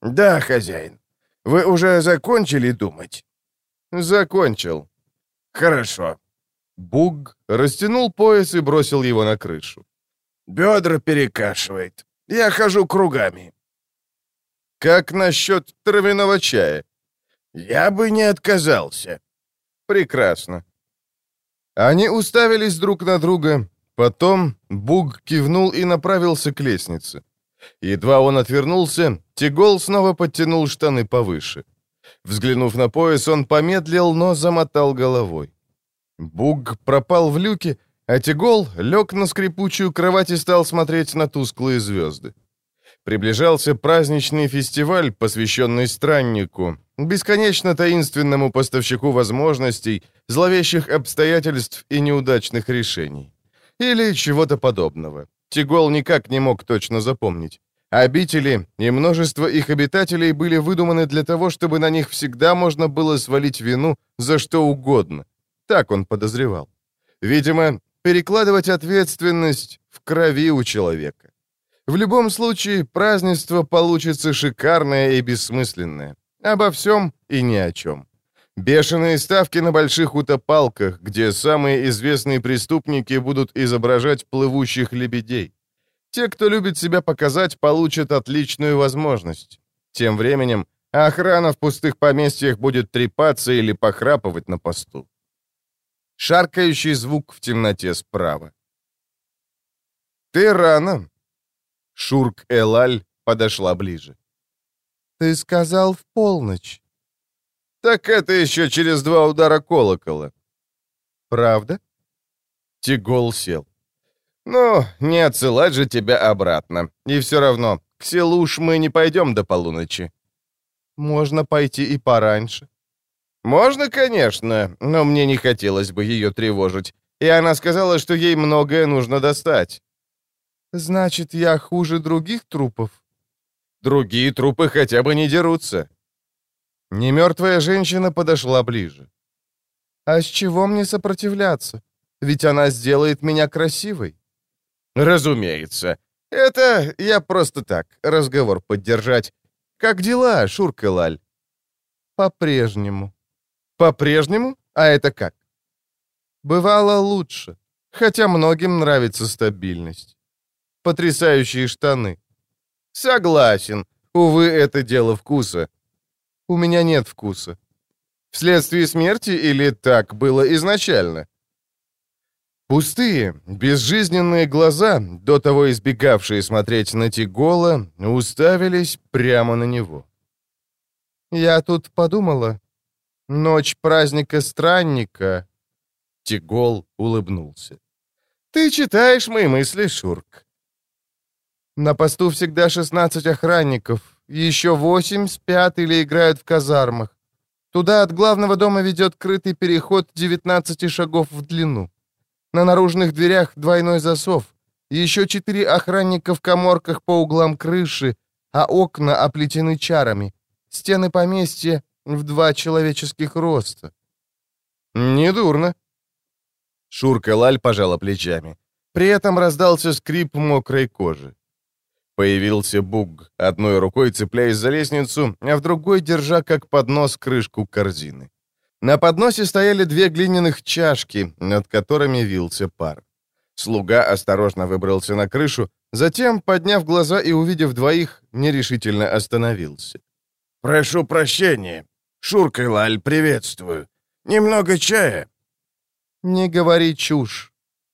C: «Да, хозяин. Вы уже закончили думать?»
A: «Закончил».
C: «Хорошо».
A: Буг растянул пояс и бросил его на крышу.
C: «Бедра перекашивает. Я хожу кругами».
A: «Как насчет травяного чая?»
C: «Я бы не отказался».
A: «Прекрасно». Они уставились друг на друга. Потом Буг кивнул и направился к лестнице. Едва он отвернулся, Тигол снова подтянул штаны повыше. Взглянув на пояс, он помедлил, но замотал головой. Буг пропал в люке, а Тигол лег на скрипучую кровать и стал смотреть на тусклые звезды. Приближался праздничный фестиваль, посвященный страннику, бесконечно таинственному поставщику возможностей, зловещих обстоятельств и неудачных решений. Или чего-то подобного. Тигол никак не мог точно запомнить. Обители и множество их обитателей были выдуманы для того, чтобы на них всегда можно было свалить вину за что угодно. Так он подозревал. Видимо, перекладывать ответственность в крови у человека. В любом случае, празднество получится шикарное и бессмысленное. Обо всем и ни о чем. Бешеные ставки на больших утопалках, где самые известные преступники будут изображать плывущих лебедей. Те, кто любит себя показать, получат отличную возможность. Тем временем охрана в пустых поместьях будет трепаться или похрапывать на посту. Шаркающий звук в темноте справа. «Ты рано!» Шурк Элаль подошла ближе.
B: «Ты сказал в полночь».
A: «Так это еще через два удара колокола».
B: «Правда?»
A: Тигол сел. «Ну, не отсылать же тебя обратно. И все равно, к селу уж мы не пойдем до полуночи».
B: «Можно пойти и пораньше».
A: «Можно, конечно, но мне не хотелось бы ее тревожить. И она сказала, что ей многое нужно достать».
B: «Значит, я хуже других трупов?»
A: «Другие трупы хотя бы не дерутся». Немертвая женщина подошла ближе.
B: «А с чего мне сопротивляться? Ведь она сделает меня красивой».
A: «Разумеется. Это я просто так, разговор поддержать. Как дела, Шурка Лаль?»
B: «По-прежнему».
A: «По-прежнему? А это как?»
B: «Бывало лучше, хотя многим нравится стабильность. Потрясающие штаны».
A: «Согласен. Увы, это дело вкуса».
B: «У меня нет вкуса».
A: «Вследствие смерти или так было изначально?» Пустые, безжизненные глаза, до того избегавшие смотреть на Тигола, уставились прямо на него.
B: «Я тут подумала. Ночь праздника странника».
A: Тигол улыбнулся. «Ты читаешь мои мысли, Шурк».
B: «На посту всегда 16 охранников. Еще восемь спят или играют в казармах. Туда от главного дома ведет крытый переход 19 шагов в длину. На наружных дверях двойной засов. Еще четыре охранника в коморках по углам крыши, а окна оплетены чарами. Стены поместья в два человеческих роста».
A: «Недурно». Шурка Лаль пожала плечами. При этом раздался скрип мокрой кожи. Появился Буг, одной рукой цепляясь за лестницу, а в другой держа как поднос крышку корзины. На подносе стояли две глиняных чашки, над которыми вился пар. Слуга осторожно выбрался на крышу, затем, подняв глаза и увидев двоих, нерешительно остановился.
C: «Прошу прощения. Шурка и Лаль, приветствую. Немного чая?»
B: «Не говори чушь».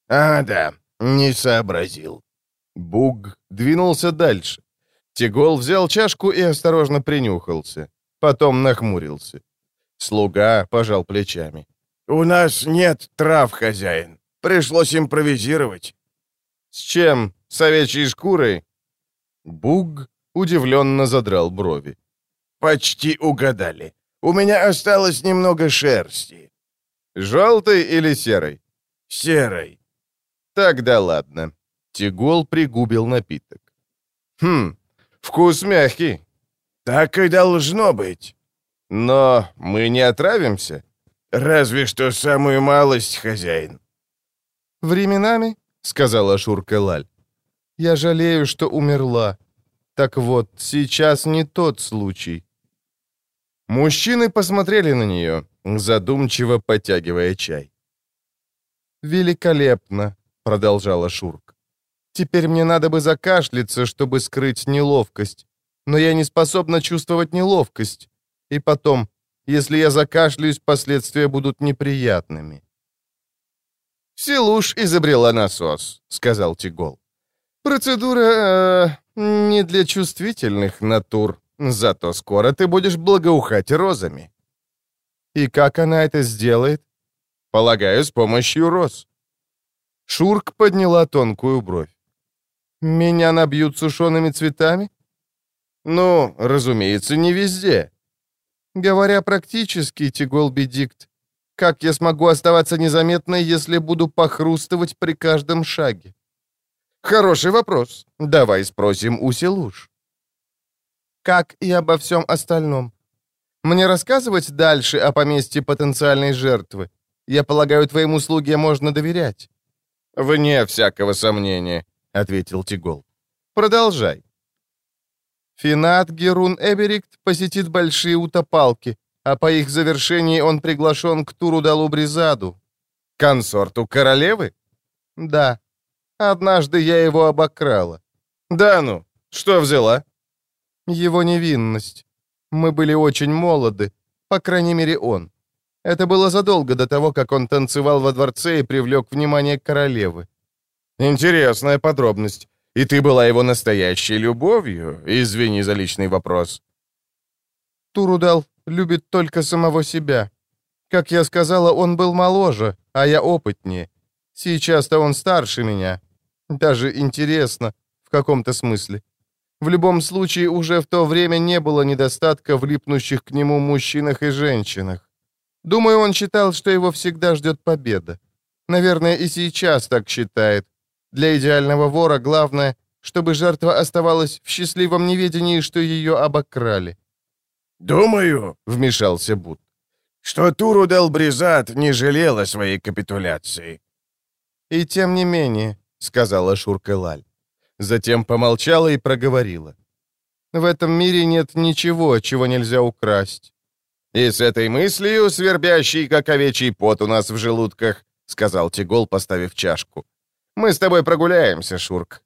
C: «А, да, не сообразил».
A: Буг двинулся дальше. Тигол взял чашку и осторожно принюхался. Потом нахмурился. Слуга пожал плечами.
C: «У нас нет трав, хозяин. Пришлось импровизировать».
A: «С чем? С овечьей шкурой?» Буг удивленно задрал брови.
C: «Почти угадали. У меня осталось немного шерсти».
A: «Желтой или серой?»
C: «Серой».
A: «Тогда ладно». Тигол пригубил напиток. «Хм, вкус мягкий».
C: «Так и должно быть».
A: «Но мы не отравимся?»
C: «Разве что самую малость, хозяин».
B: «Временами», — сказала Шурка Лаль, — «я жалею, что умерла. Так вот, сейчас не тот случай».
A: Мужчины посмотрели на нее, задумчиво потягивая чай.
B: «Великолепно», — продолжала Шурк. «Теперь мне надо бы закашляться, чтобы скрыть неловкость. Но я не способна чувствовать неловкость. И потом, если я закашляюсь, последствия будут неприятными».
A: «Силуш изобрела насос», — сказал Тигол. «Процедура э, не для чувствительных натур, зато скоро ты будешь благоухать розами».
B: «И как она это сделает?»
A: «Полагаю, с помощью роз».
B: Шурк подняла тонкую бровь. «Меня набьют сушеными цветами?»
A: «Ну, разумеется, не везде».
B: Говоря практически, Тигол Бедикт, как я смогу оставаться незаметной, если буду похрустывать при каждом шаге?
A: Хороший вопрос. Давай спросим у Селуш.
B: Как и обо всем остальном. Мне рассказывать дальше о поместье потенциальной жертвы? Я полагаю, твоему слуге можно доверять.
A: «Вне всякого сомнения», — ответил Тигол. «Продолжай».
B: Финат Герун Эберикт посетит большие утопалки, а по их завершении он приглашен к туру Бризаду.
A: Консорту королевы?
B: Да. Однажды я его обокрала.
A: Да ну, что взяла?
B: Его невинность. Мы были очень молоды, по крайней мере он. Это было задолго до того, как он танцевал во дворце и привлек внимание королевы.
A: Интересная подробность. И ты была его настоящей любовью? Извини за личный вопрос.
B: Турудал любит только самого себя. Как я сказала, он был моложе, а я опытнее. Сейчас-то он старше меня. Даже интересно, в каком-то смысле. В любом случае, уже в то время не было недостатка в липнущих к нему мужчинах и женщинах. Думаю, он считал, что его всегда ждет победа. Наверное, и сейчас так считает. Для идеального вора главное, чтобы жертва оставалась в счастливом неведении, что ее обокрали.
C: «Думаю», — вмешался Бут, «что Туру Дел Бризат не жалела своей капитуляции».
B: «И тем не менее», — сказала Шурка Лаль.
A: Затем помолчала и проговорила.
B: «В этом мире нет ничего, чего нельзя украсть».
A: «И с этой мыслью, свербящей, как овечий пот у нас в желудках», — сказал Тигол, поставив чашку. «Мы с тобой прогуляемся, Шурк».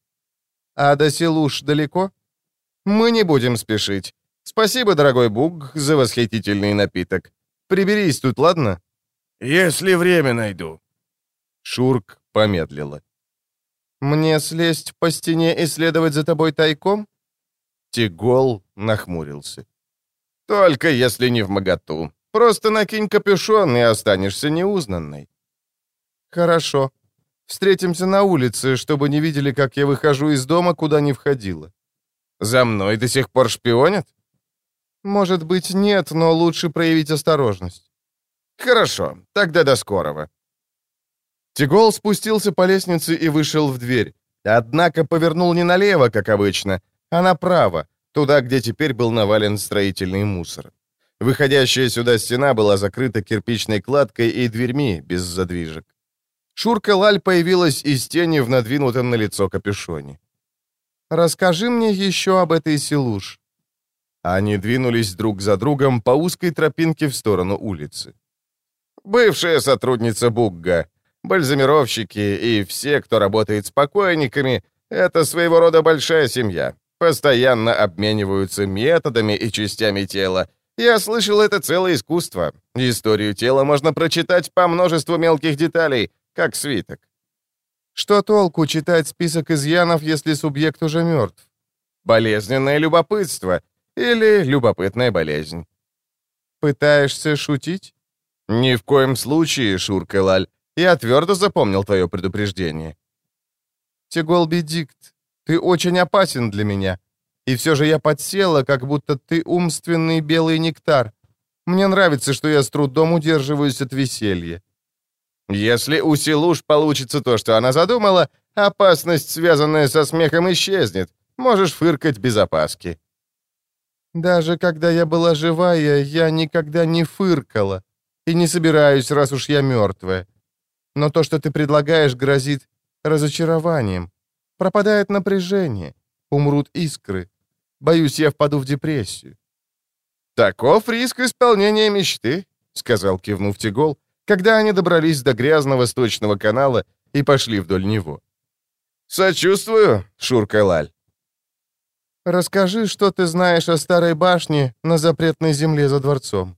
B: «А до Силуш далеко?»
A: «Мы не будем спешить. Спасибо, дорогой Буг, за восхитительный напиток. Приберись тут, ладно?»
C: «Если время найду».
A: Шурк помедлила.
B: «Мне слезть по стене и следовать за тобой тайком?»
A: Тигол нахмурился. «Только если не в моготу. Просто накинь капюшон и останешься неузнанной».
B: «Хорошо. Встретимся на улице, чтобы не видели, как я выхожу из дома, куда не входила».
A: «За мной до сих пор шпионят?»
B: «Может быть, нет, но лучше проявить осторожность».
A: «Хорошо, тогда до скорого». Тигол спустился по лестнице и вышел в дверь. Однако повернул не налево, как обычно, а направо, туда, где теперь был навален строительный мусор. Выходящая сюда стена была закрыта кирпичной кладкой и дверьми без задвижек. Шурка Лаль появилась из тени в надвинутом на лицо капюшоне.
B: «Расскажи мне еще об этой Силуш».
A: Они двинулись друг за другом по узкой тропинке в сторону улицы. «Бывшая сотрудница Бугга, бальзамировщики и все, кто работает с покойниками, это своего рода большая семья. Постоянно обмениваются методами и частями тела, я слышал, это целое искусство. Историю тела можно прочитать по множеству мелких деталей, как свиток.
B: Что толку читать список изъянов, если субъект уже мертв?
A: Болезненное любопытство или любопытная болезнь.
B: Пытаешься шутить?
A: Ни в коем случае, Шурка Лаль. Я твердо запомнил твое предупреждение.
B: Тиголби Дикт, ты очень опасен для меня. И все же я подсела, как будто ты умственный белый нектар. Мне нравится, что я с трудом удерживаюсь от веселья.
A: Если у Силуш получится то, что она задумала, опасность, связанная со смехом, исчезнет. Можешь фыркать без опаски.
B: Даже когда я была живая, я никогда не фыркала. И не собираюсь, раз уж я мертвая. Но то, что ты предлагаешь, грозит разочарованием. Пропадает напряжение. Умрут искры. Боюсь, я впаду в депрессию».
A: «Таков риск исполнения мечты», — сказал, кивнув Тигол, когда они добрались до грязного сточного канала и пошли вдоль него. «Сочувствую, Шурка Лаль».
B: «Расскажи, что ты знаешь о старой башне на запретной земле за дворцом».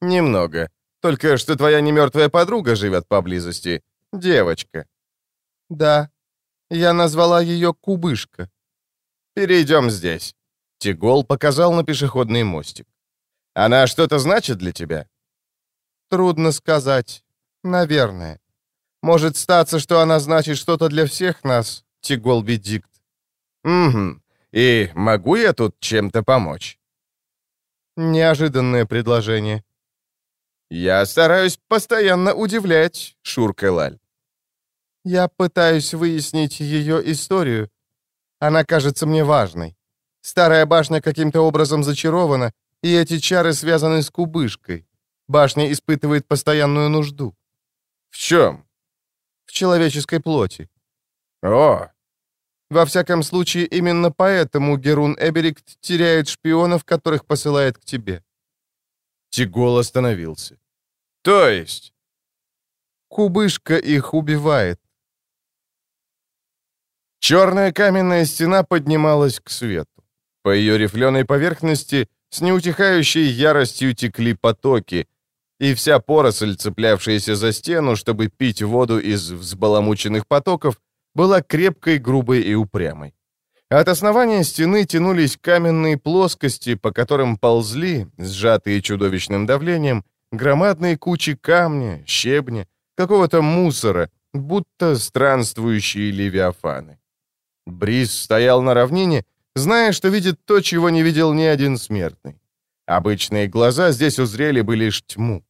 A: «Немного. Только что твоя немертвая подруга живет поблизости. Девочка».
B: «Да. Я назвала ее Кубышка.
A: Перейдем здесь». Тигол показал на пешеходный мостик. «Она что-то значит для тебя?»
B: «Трудно сказать. Наверное. Может статься, что она значит что-то для всех нас, Тигол Бедикт».
A: «Угу. И могу я тут чем-то помочь?»
B: Неожиданное предложение.
A: «Я стараюсь постоянно удивлять, Шурка Лаль».
B: «Я пытаюсь выяснить ее историю, она кажется мне важной. Старая башня каким-то образом зачарована, и эти чары связаны с кубышкой. Башня испытывает постоянную нужду.
A: В чем?
B: В человеческой плоти.
A: О!
B: Во всяком случае, именно поэтому Герун Эберикт теряет шпионов, которых посылает к тебе.
A: Тигол остановился. То есть?
B: Кубышка их убивает.
A: Черная каменная стена поднималась к свету. По ее рифленой поверхности с неутихающей яростью текли потоки, и вся поросль, цеплявшаяся за стену, чтобы пить воду из взбаламученных потоков, была крепкой, грубой и упрямой. От основания стены тянулись каменные плоскости, по которым ползли, сжатые чудовищным давлением, громадные кучи камня, щебня, какого-то мусора, будто странствующие левиафаны. Бриз стоял на равнине, зная, что видит то, чего не видел ни один смертный. Обычные глаза здесь узрели бы лишь тьму.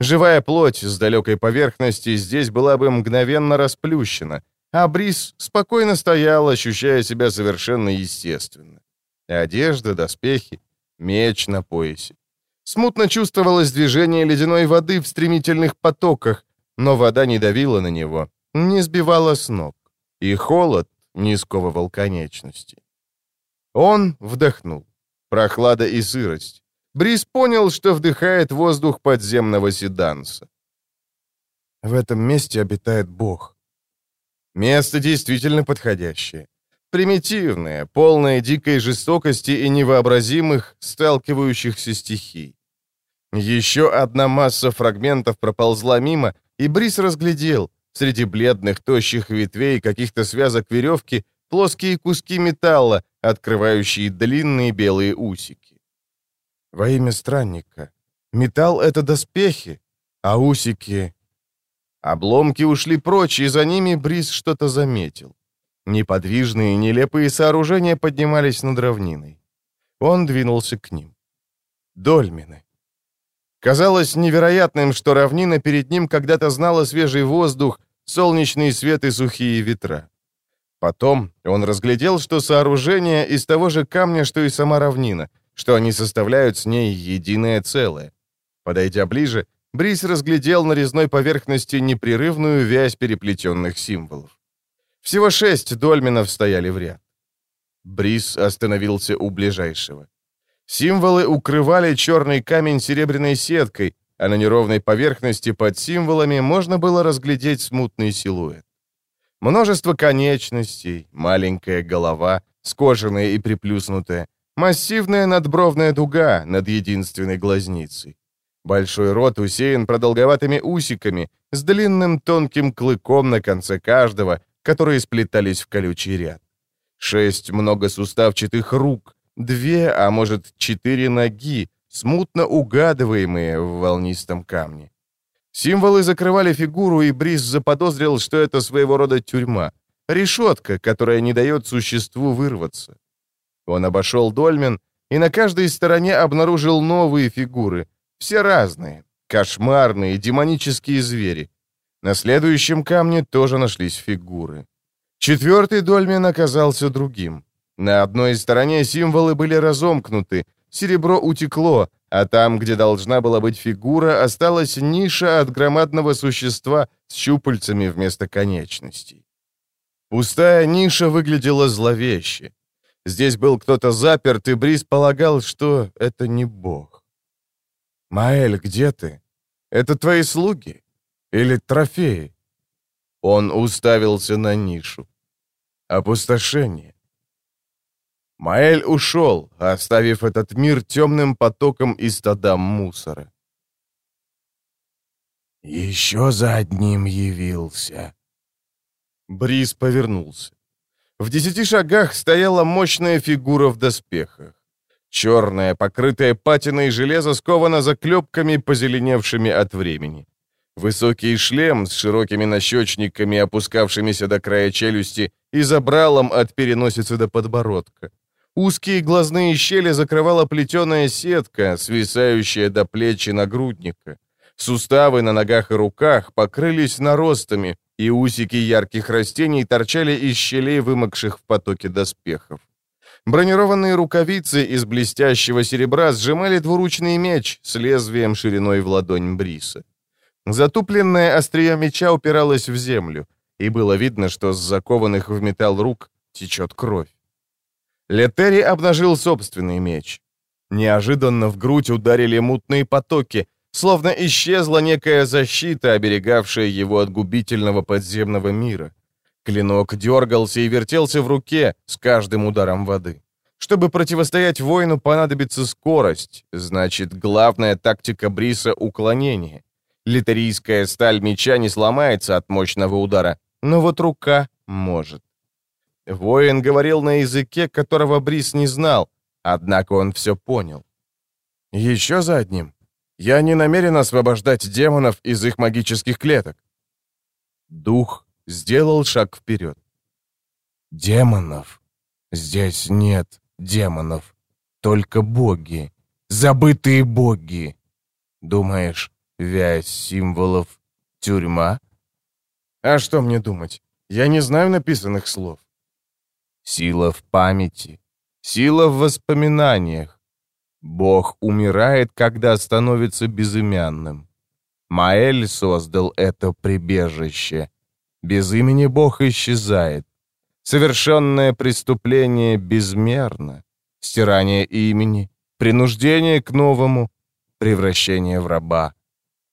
A: Живая плоть с далекой поверхности здесь была бы мгновенно расплющена, а Бриз спокойно стоял, ощущая себя совершенно естественно. Одежда, доспехи, меч на поясе. Смутно чувствовалось движение ледяной воды в стремительных потоках, но вода не давила на него, не сбивала с ног. И холод, не сковывал конечности. Он вдохнул. Прохлада и сырость. Брис понял, что вдыхает воздух подземного седанса.
B: В этом месте обитает Бог.
A: Место действительно подходящее. Примитивное, полное дикой жестокости и невообразимых, сталкивающихся стихий. Еще одна масса фрагментов проползла мимо, и Брис разглядел, Среди бледных, тощих ветвей каких-то связок веревки плоские куски металла, открывающие длинные белые усики.
B: Во имя странника. Металл — это доспехи, а усики...
A: Обломки ушли прочь, и за ними Брис что-то заметил. Неподвижные, нелепые сооружения поднимались над равниной. Он двинулся к ним. Дольмены. Казалось невероятным, что равнина перед ним когда-то знала свежий воздух, солнечный свет и сухие ветра. Потом он разглядел, что сооружение из того же камня, что и сама равнина, что они составляют с ней единое целое. Подойдя ближе, Брис разглядел на резной поверхности непрерывную вязь переплетенных символов. Всего шесть дольменов стояли в ряд. Брис остановился у ближайшего. Символы укрывали черный камень серебряной сеткой, а на неровной поверхности под символами можно было разглядеть смутный силуэт. Множество конечностей, маленькая голова, скошенная и приплюснутая, массивная надбровная дуга над единственной глазницей. Большой рот усеян продолговатыми усиками с длинным тонким клыком на конце каждого, которые сплетались в колючий ряд. Шесть многосуставчатых рук, две, а может, четыре ноги, смутно угадываемые в волнистом камне. Символы закрывали фигуру, и Брис заподозрил, что это своего рода тюрьма, решетка, которая не дает существу вырваться. Он обошел дольмен и на каждой стороне обнаружил новые фигуры, все разные, кошмарные, демонические звери. На следующем камне тоже нашлись фигуры. Четвертый дольмен оказался другим. На одной стороне символы были разомкнуты, серебро утекло, а там, где должна была быть фигура, осталась ниша от громадного существа с щупальцами вместо конечностей. Пустая ниша выглядела зловеще. Здесь был кто-то заперт, и Брис полагал, что это не бог. «Маэль, где ты? Это твои слуги? Или трофеи?» Он уставился на нишу. Опустошение. Маэль ушел, оставив этот мир темным потоком и стадам мусора.
B: «Еще за одним явился».
A: Бриз повернулся. В десяти шагах стояла мощная фигура в доспехах. Черная, покрытая патиной железо, скована заклепками, позеленевшими от времени. Высокий шлем с широкими нащечниками, опускавшимися до края челюсти, и забралом от переносицы до подбородка. Узкие глазные щели закрывала плетеная сетка, свисающая до плечи нагрудника. Суставы на ногах и руках покрылись наростами, и усики ярких растений торчали из щелей, вымокших в потоке доспехов. Бронированные рукавицы из блестящего серебра сжимали двуручный меч с лезвием шириной в ладонь Бриса. Затупленное острие меча упиралось в землю, и было видно, что с закованных в металл рук течет кровь. Летери обнажил собственный меч. Неожиданно в грудь ударили мутные потоки, словно исчезла некая защита, оберегавшая его от губительного подземного мира. Клинок дергался и вертелся в руке с каждым ударом воды. Чтобы противостоять воину, понадобится скорость, значит, главная тактика Бриса — уклонение. Литерийская сталь меча не сломается от мощного удара, но вот рука может. Воин говорил на языке, которого Брис не знал, однако он все понял. «Еще за одним. Я не намерен освобождать демонов из их магических клеток». Дух сделал шаг вперед.
B: «Демонов? Здесь нет демонов. Только боги. Забытые боги. Думаешь, вязь символов — тюрьма?»
A: «А что мне думать? Я не знаю написанных слов».
B: Сила в памяти, сила в воспоминаниях. Бог умирает, когда становится безымянным. Маэль создал это прибежище. Без имени Бог исчезает. Совершенное преступление безмерно. Стирание имени, принуждение к новому, превращение в раба.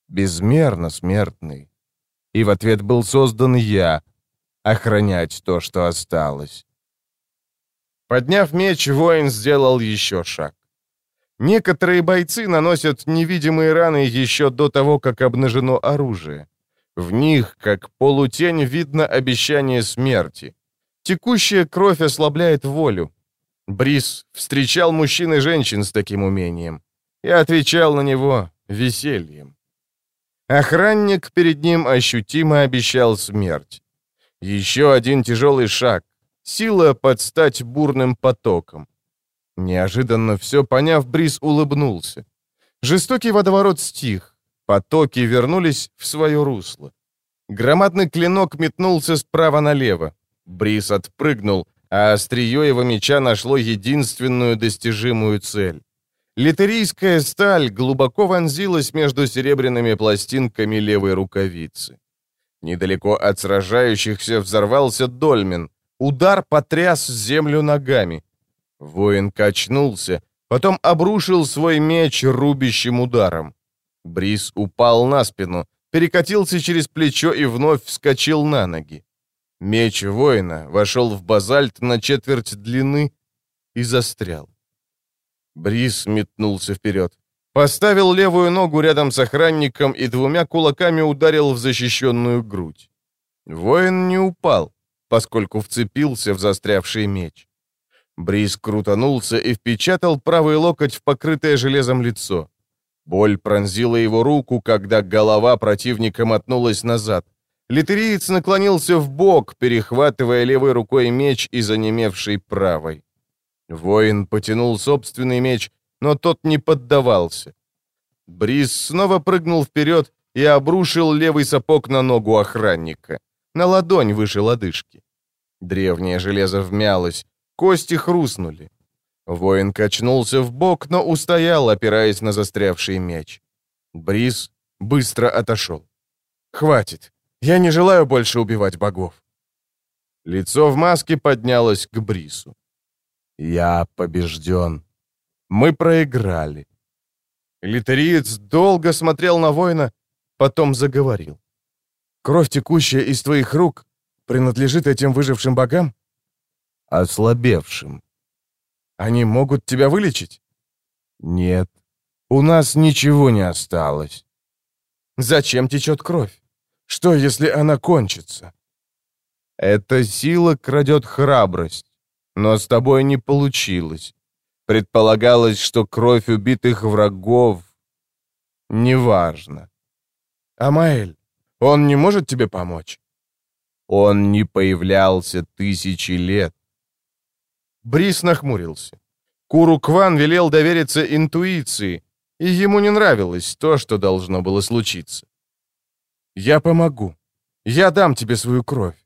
B: Безмерно смертный. И в ответ был создан я, охранять то, что осталось.
A: Подняв меч, воин сделал еще шаг. Некоторые бойцы наносят невидимые раны еще до того, как обнажено оружие. В них, как полутень, видно обещание смерти. Текущая кровь ослабляет волю. Брис встречал мужчин и женщин с таким умением и отвечал на него весельем. Охранник перед ним ощутимо обещал смерть. Еще один тяжелый шаг, Сила подстать бурным потоком. Неожиданно все поняв, Брис улыбнулся. Жестокий водоворот стих. Потоки вернулись в свое русло. Громадный клинок метнулся справа налево. Брис отпрыгнул, а острие его меча нашло единственную достижимую цель. Литерийская сталь глубоко вонзилась между серебряными пластинками левой рукавицы. Недалеко от сражающихся взорвался дольмен. Удар потряс землю ногами. Воин качнулся, потом обрушил свой меч рубящим ударом. Брис упал на спину, перекатился через плечо и вновь вскочил на ноги. Меч воина вошел в базальт на четверть длины и застрял. Брис метнулся вперед. Поставил левую ногу рядом с охранником и двумя кулаками ударил в защищенную грудь. Воин не упал, поскольку вцепился в застрявший меч. Брис крутанулся и впечатал правый локоть в покрытое железом лицо. Боль пронзила его руку, когда голова противника мотнулась назад. Литериец наклонился в бок, перехватывая левой рукой меч и занемевшей правой. Воин потянул собственный меч, но тот не поддавался. Бриз снова прыгнул вперед и обрушил левый сапог на ногу охранника, на ладонь выше лодыжки. Древнее железо вмялось, кости хрустнули. Воин качнулся в бок, но устоял, опираясь на застрявший меч. Бриз быстро отошел. «Хватит. Я не желаю больше убивать богов». Лицо в маске поднялось к Брису. «Я побежден. Мы проиграли». Литариец долго смотрел на воина, потом заговорил. «Кровь, текущая из твоих рук, принадлежит этим выжившим богам?» «Ослабевшим». «Они могут тебя вылечить?» «Нет, у нас ничего не осталось». «Зачем течет кровь? Что, если она кончится?» «Эта сила крадет храбрость, но с тобой не получилось. Предполагалось, что кровь убитых врагов... Неважно. Амаэль, он не может тебе помочь? Он не появлялся тысячи лет. Брис нахмурился. Куру Кван велел довериться интуиции, и ему не нравилось то, что должно было случиться. «Я помогу. Я дам тебе свою кровь».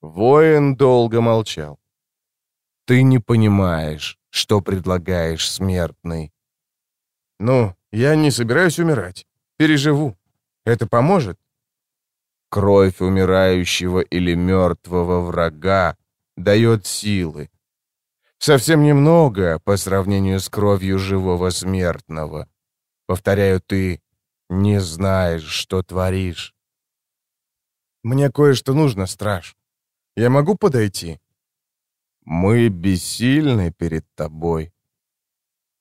A: Воин долго молчал. Ты не понимаешь, что предлагаешь, смертный. Ну, я не собираюсь умирать. Переживу. Это поможет? Кровь умирающего или мертвого врага дает силы. Совсем немного по сравнению с кровью живого смертного. Повторяю, ты не знаешь, что творишь. Мне кое-что нужно, страж. Я могу подойти? Мы бессильны перед тобой.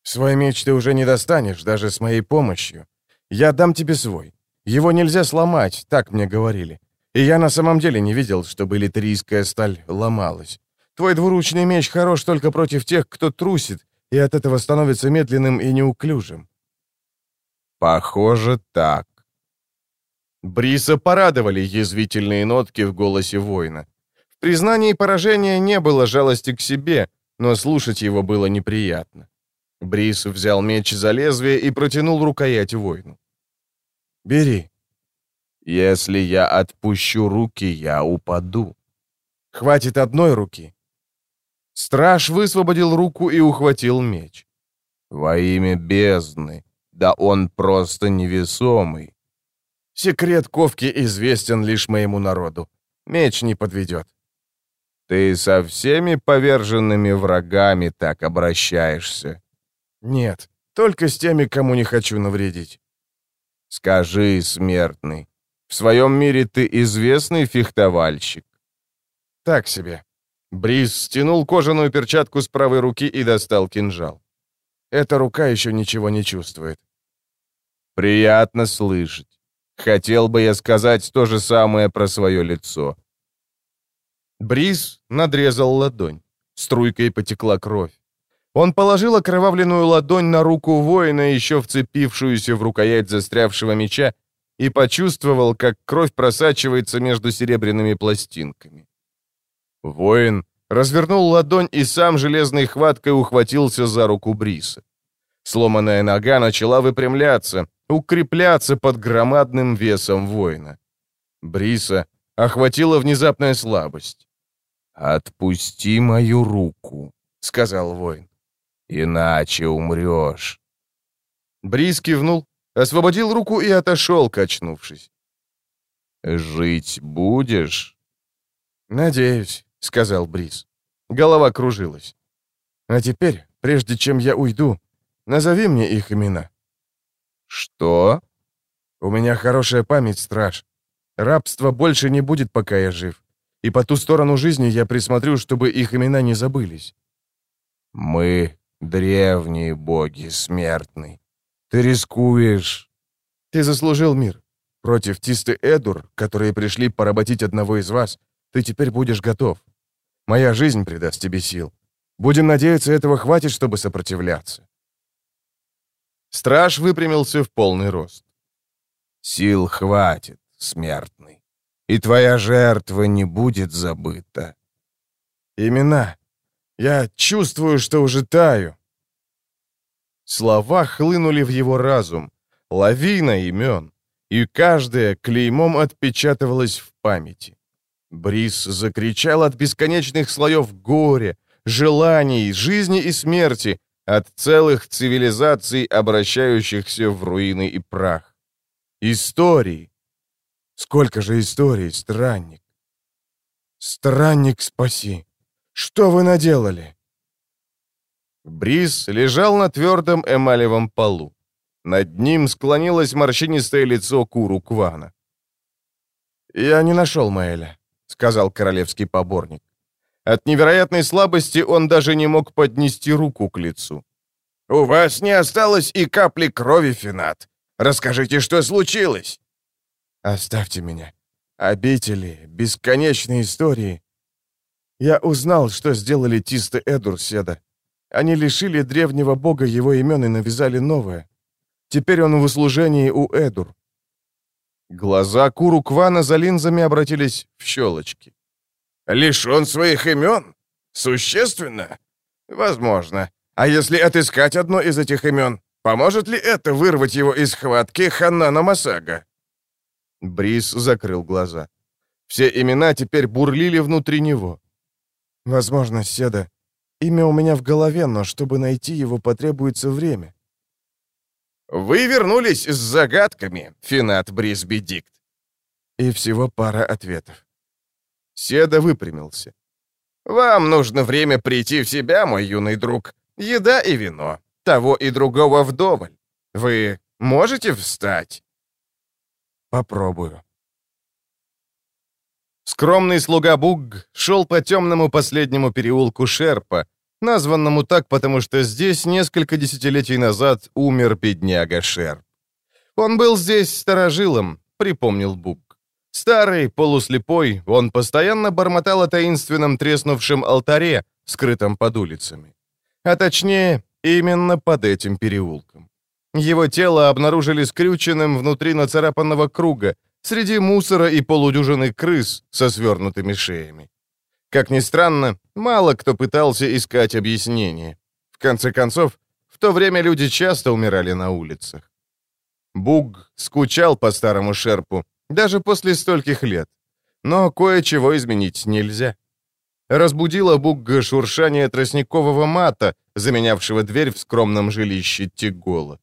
A: Свой меч ты уже не достанешь, даже с моей помощью. Я дам тебе свой. Его нельзя сломать, так мне говорили. И я на самом деле не видел, чтобы литерийская сталь ломалась. Твой двуручный меч хорош только против тех, кто трусит, и от этого становится медленным и неуклюжим. Похоже, так. Бриса порадовали язвительные нотки в голосе воина признании поражения не было жалости к себе, но слушать его было неприятно. Брис взял меч за лезвие и протянул рукоять воину. «Бери». «Если я отпущу руки, я упаду». «Хватит одной руки». Страж высвободил руку и ухватил меч. «Во имя бездны, да он просто невесомый». «Секрет ковки известен лишь моему народу. Меч не подведет». Ты со всеми поверженными врагами так обращаешься? Нет, только с теми, кому не хочу навредить. Скажи, смертный, в своем мире ты известный фехтовальщик? Так себе. Бриз стянул кожаную перчатку с правой руки и достал кинжал. Эта рука еще ничего не чувствует. Приятно слышать. Хотел бы я сказать то же самое про свое лицо. Бриз надрезал ладонь. Струйкой потекла кровь. Он положил окровавленную ладонь на руку воина, еще вцепившуюся в рукоять застрявшего меча, и почувствовал, как кровь просачивается между серебряными пластинками. Воин развернул ладонь и сам железной хваткой ухватился за руку Бриса. Сломанная нога начала выпрямляться, укрепляться под громадным весом воина. Бриса охватила внезапная слабость. «Отпусти мою руку», — сказал воин.
C: Иначе умрешь».
A: Бриз кивнул, освободил руку и отошел, качнувшись.
C: «Жить будешь?»
B: «Надеюсь», — сказал Бриз.
A: Голова кружилась.
B: «А теперь, прежде чем я уйду, назови мне их имена».
C: «Что?»
B: «У меня хорошая память, страж. Рабства больше не будет, пока я жив. И по ту сторону жизни я присмотрю, чтобы их имена не забылись».
C: «Мы древние боги, смертный. Ты рискуешь».
B: «Ты заслужил мир. Против Тисты Эдур, которые пришли поработить одного из вас, ты теперь будешь готов. Моя жизнь придаст тебе сил. Будем надеяться, этого хватит, чтобы сопротивляться».
A: Страж выпрямился в полный рост.
C: «Сил хватит, смертный, и твоя жертва не будет забыта».
B: «Имена. Я чувствую, что уже таю».
A: Слова хлынули в его разум. Лавина имен. И каждая клеймом отпечатывалась в памяти. Брис закричал от бесконечных слоев горя, желаний, жизни и смерти, от целых цивилизаций, обращающихся в руины и прах. Истории. Сколько же историй, странник? Странник, спаси. Что вы наделали? Брис лежал на твердом эмалевом полу. Над ним склонилось морщинистое лицо Куру Квана. «Я не нашел Маэля», — сказал королевский поборник. От невероятной слабости он даже не мог поднести руку к лицу.
C: «У вас не осталось и капли крови, Финат. Расскажите, что случилось?»
B: «Оставьте меня. Обители, бесконечные истории. Я узнал, что сделали Тисты Эдур Седа. Они лишили древнего бога его имен и навязали новое. Теперь он в услужении у Эдур».
A: Глаза Куру Квана за линзами обратились в щелочки.
C: Лишен своих имен? Существенно? Возможно. А если отыскать одно из этих имен, поможет ли это вырвать его из схватки Ханнана Масага?
A: Брис закрыл глаза. Все имена теперь бурлили внутри него.
B: Возможно, Седа. Имя у меня в голове, но чтобы найти его, потребуется время.
C: Вы вернулись с загадками, Финат Брисбедикт.
B: И всего пара ответов.
A: Седа выпрямился.
C: «Вам нужно время прийти в себя, мой юный друг. Еда и вино. Того и другого вдоволь. Вы можете встать?»
B: «Попробую».
A: Скромный слуга Буг шел по темному последнему переулку Шерпа, названному так, потому что здесь несколько десятилетий назад умер бедняга Шерп. Он был здесь старожилом, припомнил Буг. Старый, полуслепой, он постоянно бормотал о таинственном треснувшем алтаре, скрытом под улицами. А точнее, именно под этим переулком. Его тело обнаружили скрюченным внутри нацарапанного круга, среди мусора и полудюжины крыс со свернутыми шеями. Как ни странно, мало кто пытался искать объяснение. В конце концов, в то время люди часто умирали на улицах. Буг скучал по старому шерпу, даже после стольких лет. Но кое-чего изменить нельзя. Разбудило Бугга шуршание тростникового мата, заменявшего дверь в скромном жилище Тигола.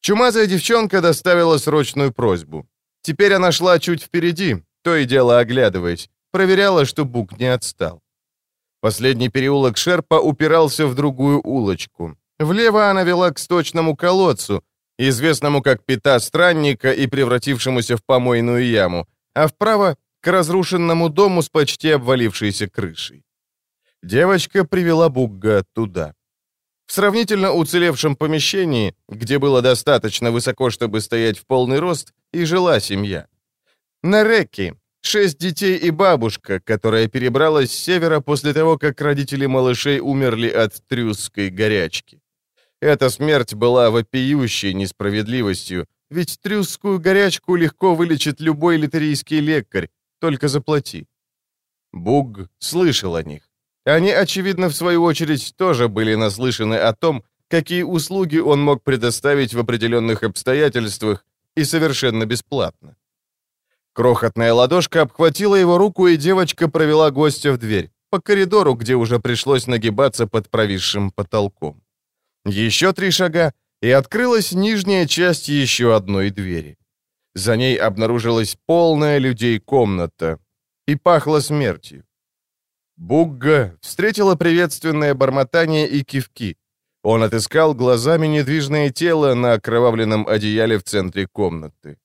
A: Чумазая девчонка доставила срочную просьбу. Теперь она шла чуть впереди, то и дело оглядываясь, проверяла, что Буг не отстал. Последний переулок Шерпа упирался в другую улочку. Влево она вела к сточному колодцу, известному как Пята Странника и превратившемуся в помойную яму, а вправо — к разрушенному дому с почти обвалившейся крышей. Девочка привела Бугга туда. В сравнительно уцелевшем помещении, где было достаточно высоко, чтобы стоять в полный рост, и жила семья. На Реки шесть детей и бабушка, которая перебралась с севера после того, как родители малышей умерли от трюсской горячки. Эта смерть была вопиющей несправедливостью, ведь трюсскую горячку легко вылечит любой литерийский лекарь, только заплати. Буг слышал о них. Они, очевидно, в свою очередь, тоже были наслышаны о том, какие услуги он мог предоставить в определенных обстоятельствах и совершенно бесплатно. Крохотная ладошка обхватила его руку, и девочка провела гостя в дверь, по коридору, где уже пришлось нагибаться под провисшим потолком. Еще три шага, и открылась нижняя часть еще одной двери. За ней обнаружилась полная людей комната и пахло смертью. Бугга встретила приветственное бормотание и кивки. Он отыскал глазами недвижное тело на окровавленном одеяле в центре комнаты.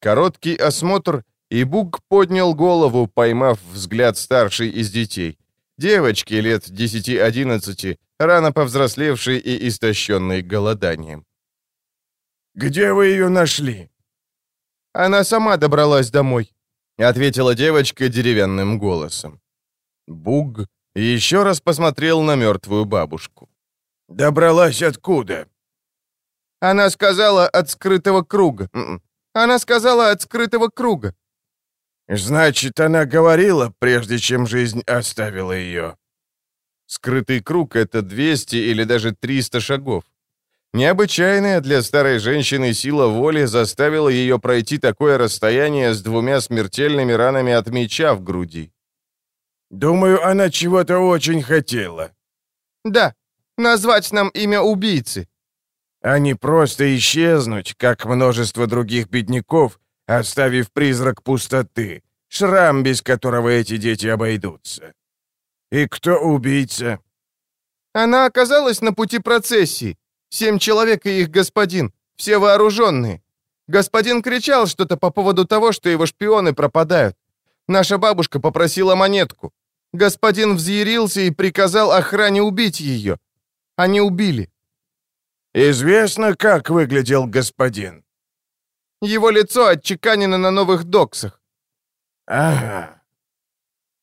A: Короткий осмотр, и Буг поднял голову, поймав взгляд старшей из детей. Девочки лет 10-11, рано повзрослевшей и истощенной голоданием.
C: «Где вы ее нашли?»
A: «Она сама добралась домой», — ответила девочка деревянным голосом. Буг еще раз посмотрел на мертвую бабушку.
C: «Добралась откуда?»
A: Она сказала от скрытого круга. М-м. Она сказала от скрытого круга.
C: Значит, она говорила, прежде чем жизнь оставила ее.
A: Скрытый круг — это 200 или даже 300 шагов. Необычайная для старой женщины сила воли заставила ее пройти такое расстояние с двумя смертельными ранами от меча в груди.
C: «Думаю, она чего-то очень хотела».
A: «Да, назвать нам имя убийцы».
C: «А не просто исчезнуть, как множество других бедняков, оставив призрак пустоты, шрам, без которого эти дети обойдутся. И кто убийца?»
A: «Она оказалась на пути процессии. Семь человек и их господин, все вооруженные. Господин кричал что-то по поводу того, что его шпионы пропадают. Наша бабушка попросила монетку. Господин взъярился и приказал охране убить ее. Они убили.
C: «Известно, как выглядел господин?»
A: Его лицо отчеканено на новых доксах.
C: «Ага».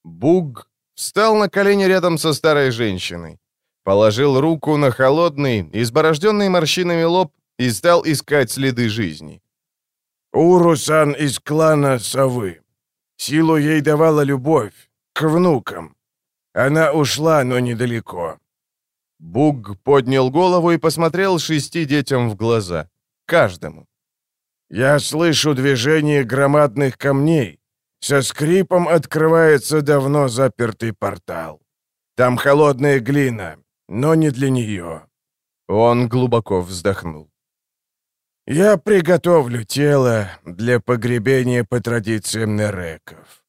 A: Буг встал на колени рядом со старой женщиной, положил руку на холодный, изборожденный морщинами лоб и стал искать следы жизни.
C: «Урусан из клана Совы. Силу ей давала любовь, к внукам. Она ушла, но недалеко».
A: Буг поднял голову и посмотрел шести детям в глаза. Каждому.
C: «Я слышу движение громадных камней. Со скрипом открывается давно запертый портал. Там холодная глина, но не для нее».
A: Он глубоко вздохнул.
C: «Я приготовлю тело для погребения по традициям нереков».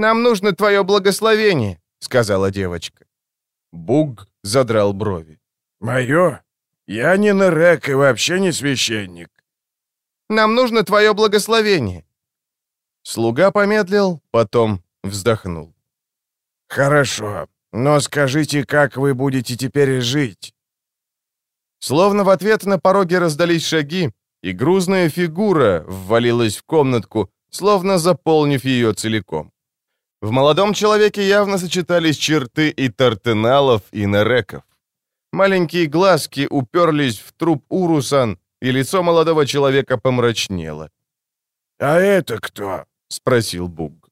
A: «Нам нужно твое благословение», — сказала девочка. Буг задрал брови.
C: «Мое? Я не нерек и вообще не священник».
A: «Нам нужно твое благословение». Слуга помедлил, потом вздохнул.
C: «Хорошо, но скажите, как вы будете теперь жить?»
A: Словно в ответ на пороге раздались шаги, и грузная фигура ввалилась в комнатку, словно заполнив ее целиком. В молодом человеке явно сочетались черты и тартеналов, и нереков. Маленькие глазки уперлись в труп Урусан, и лицо молодого человека помрачнело.
C: «А это кто?» — спросил Буг.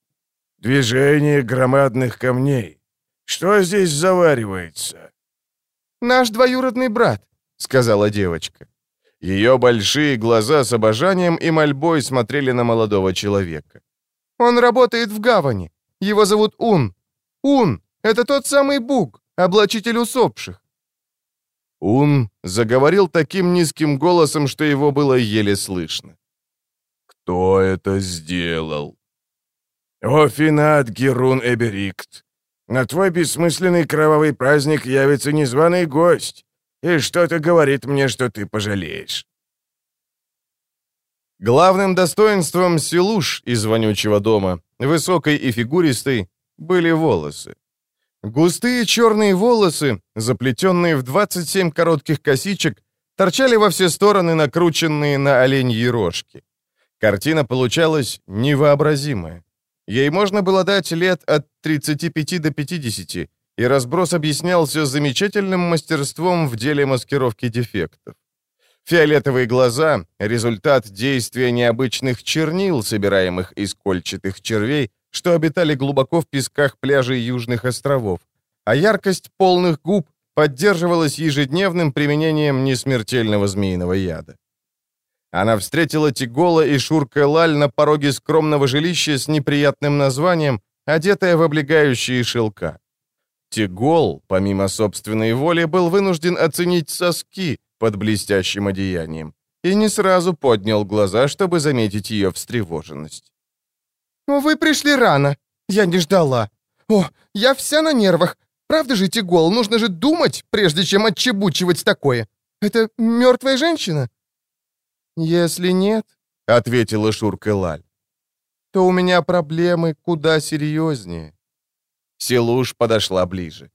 C: «Движение громадных камней. Что здесь заваривается?»
A: «Наш двоюродный брат», — сказала девочка. Ее большие глаза с обожанием и мольбой смотрели на молодого человека. «Он работает в гавани. Его зовут Ун. Ун — это тот самый Буг, облачитель усопших». Ун заговорил таким низким голосом, что его было еле слышно.
B: «Кто это сделал?»
C: «О, Финат Герун Эберикт, на твой бессмысленный кровавый праздник явится незваный гость, и что-то говорит мне, что ты пожалеешь».
A: Главным достоинством Силуш из вонючего дома, высокой и фигуристой, были волосы. Густые черные волосы, заплетенные в 27 коротких косичек, торчали во все стороны, накрученные на оленьи рожки. Картина получалась невообразимая. Ей можно было дать лет от 35 до 50, и разброс объяснялся замечательным мастерством в деле маскировки дефектов. Фиолетовые глаза — результат действия необычных чернил, собираемых из кольчатых червей, что обитали глубоко в песках пляжей Южных островов, а яркость полных губ поддерживалась ежедневным применением несмертельного змеиного яда. Она встретила Тигола и Шурка Лаль на пороге скромного жилища с неприятным названием, одетая в облегающие шелка. Тигол, помимо собственной воли, был вынужден оценить соски под блестящим одеянием и не сразу поднял глаза, чтобы заметить ее встревоженность.
B: «Вы пришли рано. Я не ждала. О, я вся на нервах. Правда же, Тигол, нужно же думать, прежде чем отчебучивать такое. Это мертвая женщина?» «Если нет», — ответила Шурка Лаль, «то у меня проблемы куда серьезнее».
A: Силуш подошла ближе.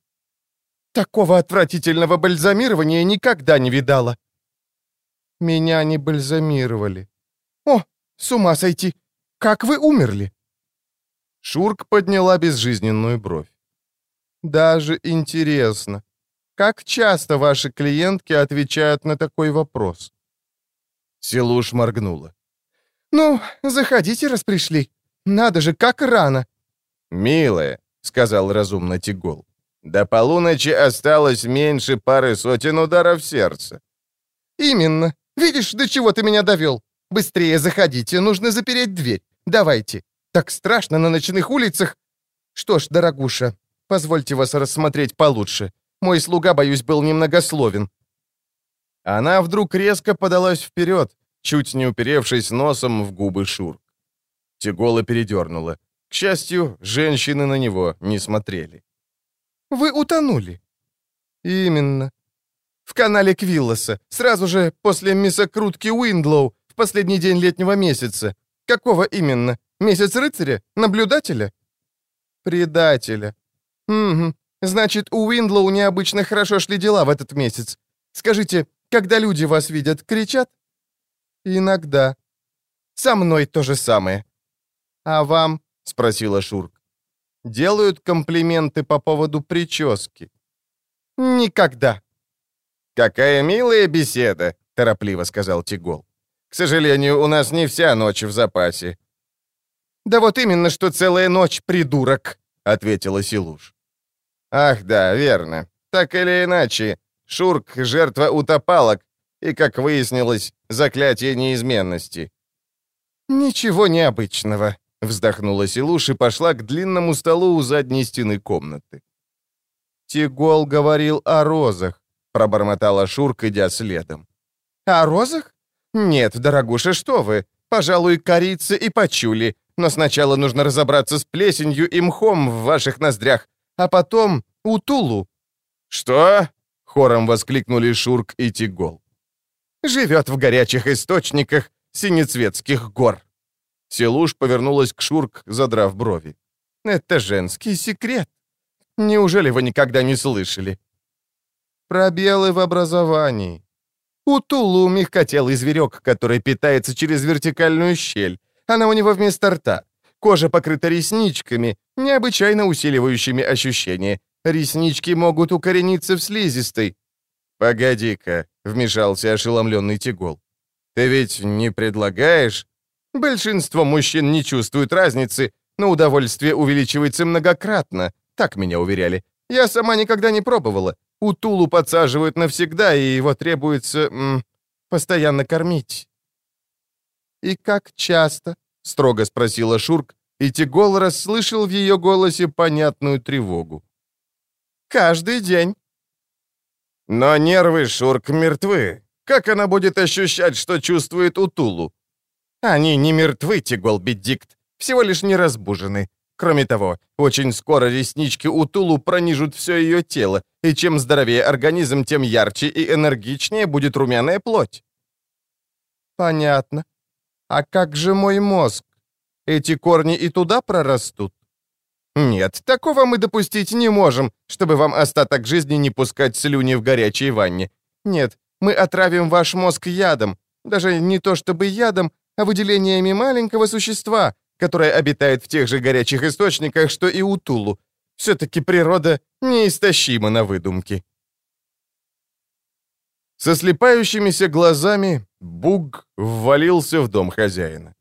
B: «Такого отвратительного бальзамирования никогда не видала». «Меня не бальзамировали». «О, с ума сойти! Как вы умерли?»
A: Шурк подняла безжизненную бровь.
B: «Даже интересно, как часто ваши клиентки отвечают на такой вопрос?»
A: Силуш моргнула.
B: «Ну, заходите, раз пришли. Надо же, как рано!»
A: «Милая», — сказал разумно Тигол, — «до полуночи осталось меньше пары сотен ударов сердца».
B: «Именно. Видишь, до чего ты меня довел? Быстрее заходите, нужно запереть дверь. Давайте. Так страшно на ночных улицах. Что ж, дорогуша, позвольте вас рассмотреть получше. Мой слуга, боюсь, был немногословен».
A: Она вдруг резко подалась вперед, чуть не уперевшись носом в губы Шурк. Тигола передернула. К счастью, женщины на него не смотрели.
B: «Вы утонули?» «Именно. В канале Квиллоса, сразу же после мясокрутки Уиндлоу, в последний день летнего месяца. Какого именно? Месяц рыцаря? Наблюдателя?» «Предателя. Угу. Значит, у Уиндлоу необычно хорошо шли дела в этот месяц. Скажите, когда люди вас видят, кричат?» «Иногда. Со мной то же самое». «А вам?» — спросила Шурк. «Делают комплименты по поводу прически». «Никогда».
A: «Какая милая беседа», — торопливо сказал Тигол. «К сожалению, у нас не вся ночь в запасе».
B: «Да вот именно, что целая ночь, придурок», — ответила Силуш.
A: «Ах да, верно. Так или иначе, Шурк — жертва утопалок, и, как выяснилось, заклятие неизменности».
B: «Ничего необычного», —
A: вздохнула Силуш и пошла к длинному столу у задней стены комнаты.
B: «Тигол говорил о розах», —
A: пробормотала Шурк, идя следом.
B: «О розах? Нет, дорогуша, что вы. Пожалуй, корица и почули. Но сначала нужно разобраться с плесенью и мхом в ваших ноздрях, а потом утулу».
A: «Что?» — хором воскликнули Шурк и Тигол.
B: «Живет в горячих источниках Синецветских гор».
A: Селуш повернулась к Шурк, задрав брови.
B: «Это женский секрет. Неужели вы никогда не слышали?» «Пробелы в образовании. У Тулу мягкотелый зверек, который питается через вертикальную щель. Она у него вместо рта. Кожа покрыта ресничками, необычайно усиливающими ощущения. Реснички могут укорениться в слизистой».
A: «Погоди-ка», — вмешался ошеломленный Тигол. «Ты ведь не предлагаешь?»
B: «Большинство мужчин не чувствуют разницы, но удовольствие увеличивается многократно, так меня уверяли. Я сама никогда не пробовала. У Тулу подсаживают навсегда, и его требуется м, постоянно кормить». «И как часто?» — строго спросила Шурк, и Тигол расслышал в ее голосе понятную тревогу. «Каждый день».
A: «Но нервы Шурк мертвы. Как она будет ощущать, что чувствует Утулу?»
B: «Они не мертвы, Тигол Беддикт, всего лишь не разбужены. Кроме того, очень скоро реснички Утулу пронижут все ее тело, и чем здоровее организм, тем ярче и энергичнее будет румяная плоть». «Понятно. А как же мой мозг? Эти корни и туда прорастут?» «Нет, такого мы допустить не можем, чтобы вам остаток жизни не пускать слюни в горячей ванне. Нет, мы отравим ваш мозг ядом. Даже не то чтобы ядом, а выделениями маленького существа, которое обитает в тех же горячих источниках, что и у Тулу. Все-таки природа неистощима на выдумки».
A: Со слепающимися глазами Буг ввалился в дом хозяина.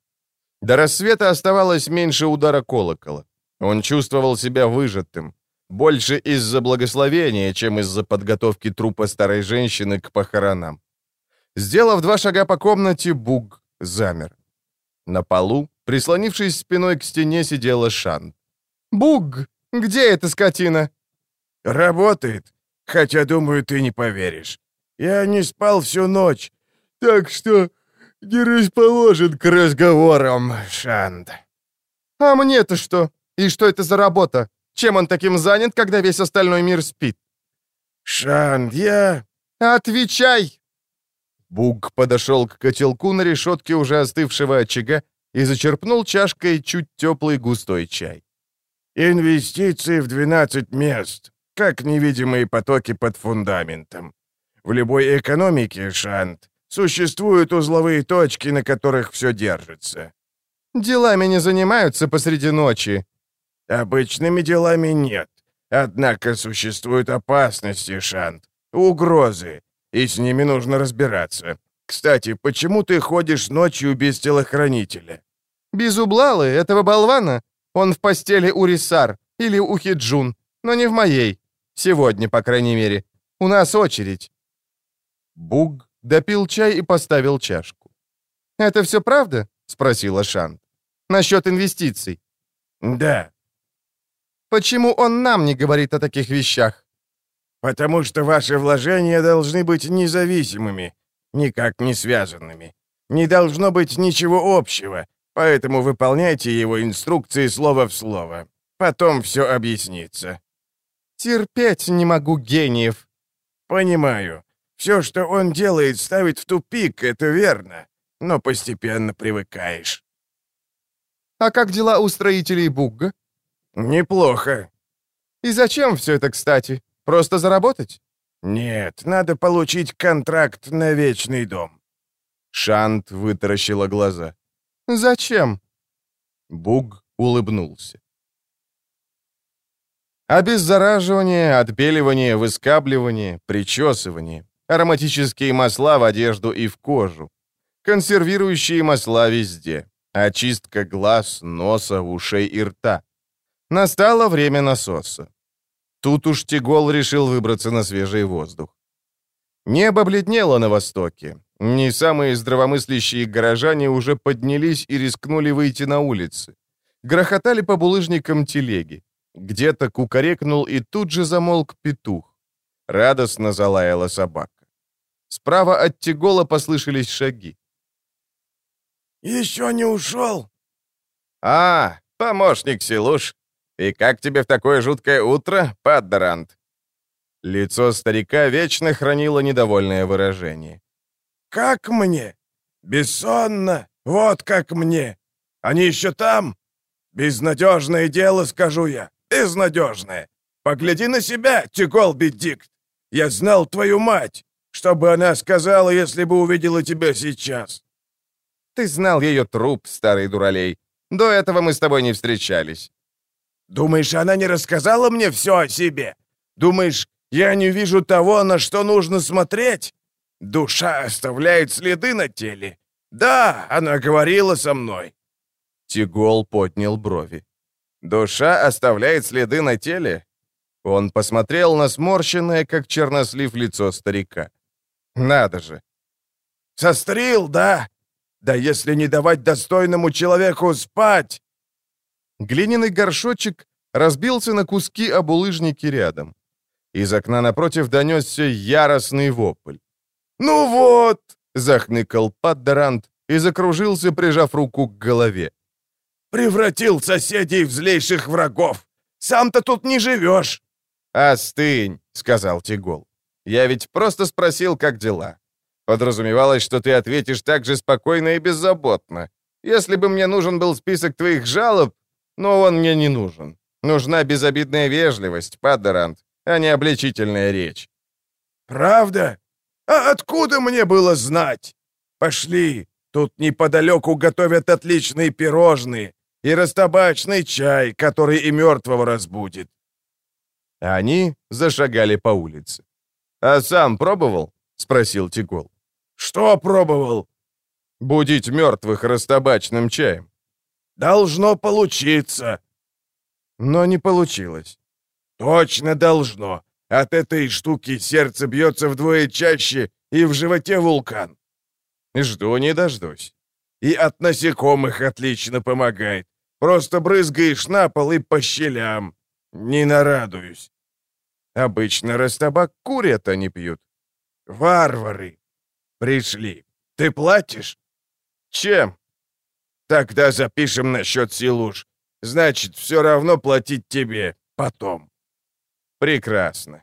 A: До рассвета оставалось меньше удара колокола. Он чувствовал себя выжатым. Больше из-за благословения, чем из-за подготовки трупа старой женщины к похоронам. Сделав два шага по комнате, Буг замер. На полу, прислонившись спиной к стене, сидела Шан.
B: «Буг, где эта скотина?»
C: «Работает, хотя, думаю, ты не поверишь. Я не спал всю ночь, так что не расположен к разговорам, Шанд».
B: «А мне-то что? И что это за работа? Чем он таким занят, когда весь остальной мир спит?»
C: «Шанд, я...»
B: «Отвечай!»
A: Буг подошел к котелку на решетке уже остывшего очага и зачерпнул чашкой чуть теплый густой чай.
C: «Инвестиции в 12 мест, как невидимые потоки под фундаментом. В любой экономике, Шант, существуют узловые точки, на которых все держится».
B: «Делами не занимаются посреди ночи».
C: «Обычными делами нет. Однако существуют опасности, Шант, угрозы, и с ними нужно разбираться. Кстати, почему ты ходишь ночью без телохранителя?»
B: «БезУблалы, этого болвана? Он в постели у Рисар или у Хиджун, но не в моей. Сегодня, по крайней мере. У нас очередь».
A: Буг допил чай и поставил чашку.
B: «Это все правда?» — спросила Шант. «Насчет инвестиций».
C: «Да».
B: «Почему он нам не говорит о таких вещах?»
C: «Потому что ваши вложения должны быть независимыми, никак не связанными. Не должно быть ничего общего, поэтому выполняйте его инструкции слово в слово. Потом все объяснится».
B: «Терпеть не могу гениев».
C: «Понимаю. Все, что он делает, ставит в тупик, это верно, но постепенно привыкаешь».
B: «А как дела у строителей Бугга?»
C: «Неплохо».
B: «И зачем все это, кстати? Просто заработать?»
C: «Нет, надо получить контракт на вечный дом».
A: Шант вытаращила глаза.
B: «Зачем?»
A: Буг улыбнулся.
B: Обеззараживание, отбеливание, выскабливание, причесывание, ароматические масла в одежду и в кожу, консервирующие масла везде, очистка глаз, носа, ушей и рта. Настало время насоса. Тут уж Тигол решил выбраться на свежий воздух. Небо бледнело на востоке. Не самые здравомыслящие горожане уже поднялись и рискнули выйти на улицы. Грохотали по булыжникам телеги. Где-то кукарекнул и тут же замолк петух. Радостно залаяла собака. Справа от Тигола послышались шаги.
C: «Еще не ушел?»
A: «А, помощник Силуш. И как тебе в такое жуткое утро, Паддарант?» Лицо старика вечно хранило недовольное выражение.
C: «Как мне? Бессонно? Вот как мне! Они еще там? Безнадежное дело, скажу я, безнадежное. Погляди на себя, Тигол Бедикт. Я знал твою мать. Что бы она сказала, если бы увидела тебя сейчас?»
B: «Ты знал ее труп, старый дуралей. До этого мы с тобой не встречались».
C: «Думаешь, она не рассказала мне все о себе? Думаешь, я не вижу того, на что нужно смотреть? Душа оставляет следы на теле. Да, она говорила со мной».
A: Тигол поднял брови. «Душа оставляет следы на теле?» Он посмотрел на сморщенное, как чернослив, лицо старика. «Надо же!»
C: «Сострил, да? Да если не давать достойному человеку спать!»
B: Глиняный горшочек разбился на куски об улыжнике рядом. Из окна напротив донесся яростный вопль.
C: «Ну вот!»
B: — захныкал Паддарант и закружился, прижав руку к голове.
C: «Превратил соседей в злейших врагов! Сам-то тут не живешь!»
A: «Остынь!» — сказал Тигол. «Я ведь просто спросил, как дела. Подразумевалось, что ты ответишь так же спокойно и беззаботно. Если бы мне нужен был список твоих жалоб, но он мне не нужен. Нужна безобидная вежливость, Паддарант, а не обличительная речь».
C: «Правда? А откуда мне было знать? Пошли, тут неподалеку готовят отличные пирожные и растабачный чай, который и мертвого разбудит».
A: Они зашагали по улице. «А сам пробовал?» — спросил Тигол.
C: «Что пробовал?»
A: «Будить мертвых растабачным чаем».
C: «Должно получиться».
B: Но не получилось.
C: «Точно должно. От этой штуки сердце бьется вдвое чаще, и в животе вулкан».
A: «Жду не дождусь».
C: «И от насекомых отлично помогает. Просто брызгаешь на пол и по щелям. Не нарадуюсь». Обычно растабак курят, а не пьют. Варвары. Пришли. Ты платишь? Чем? Тогда запишем насчет силуш. Значит, все равно платить тебе потом. Прекрасно.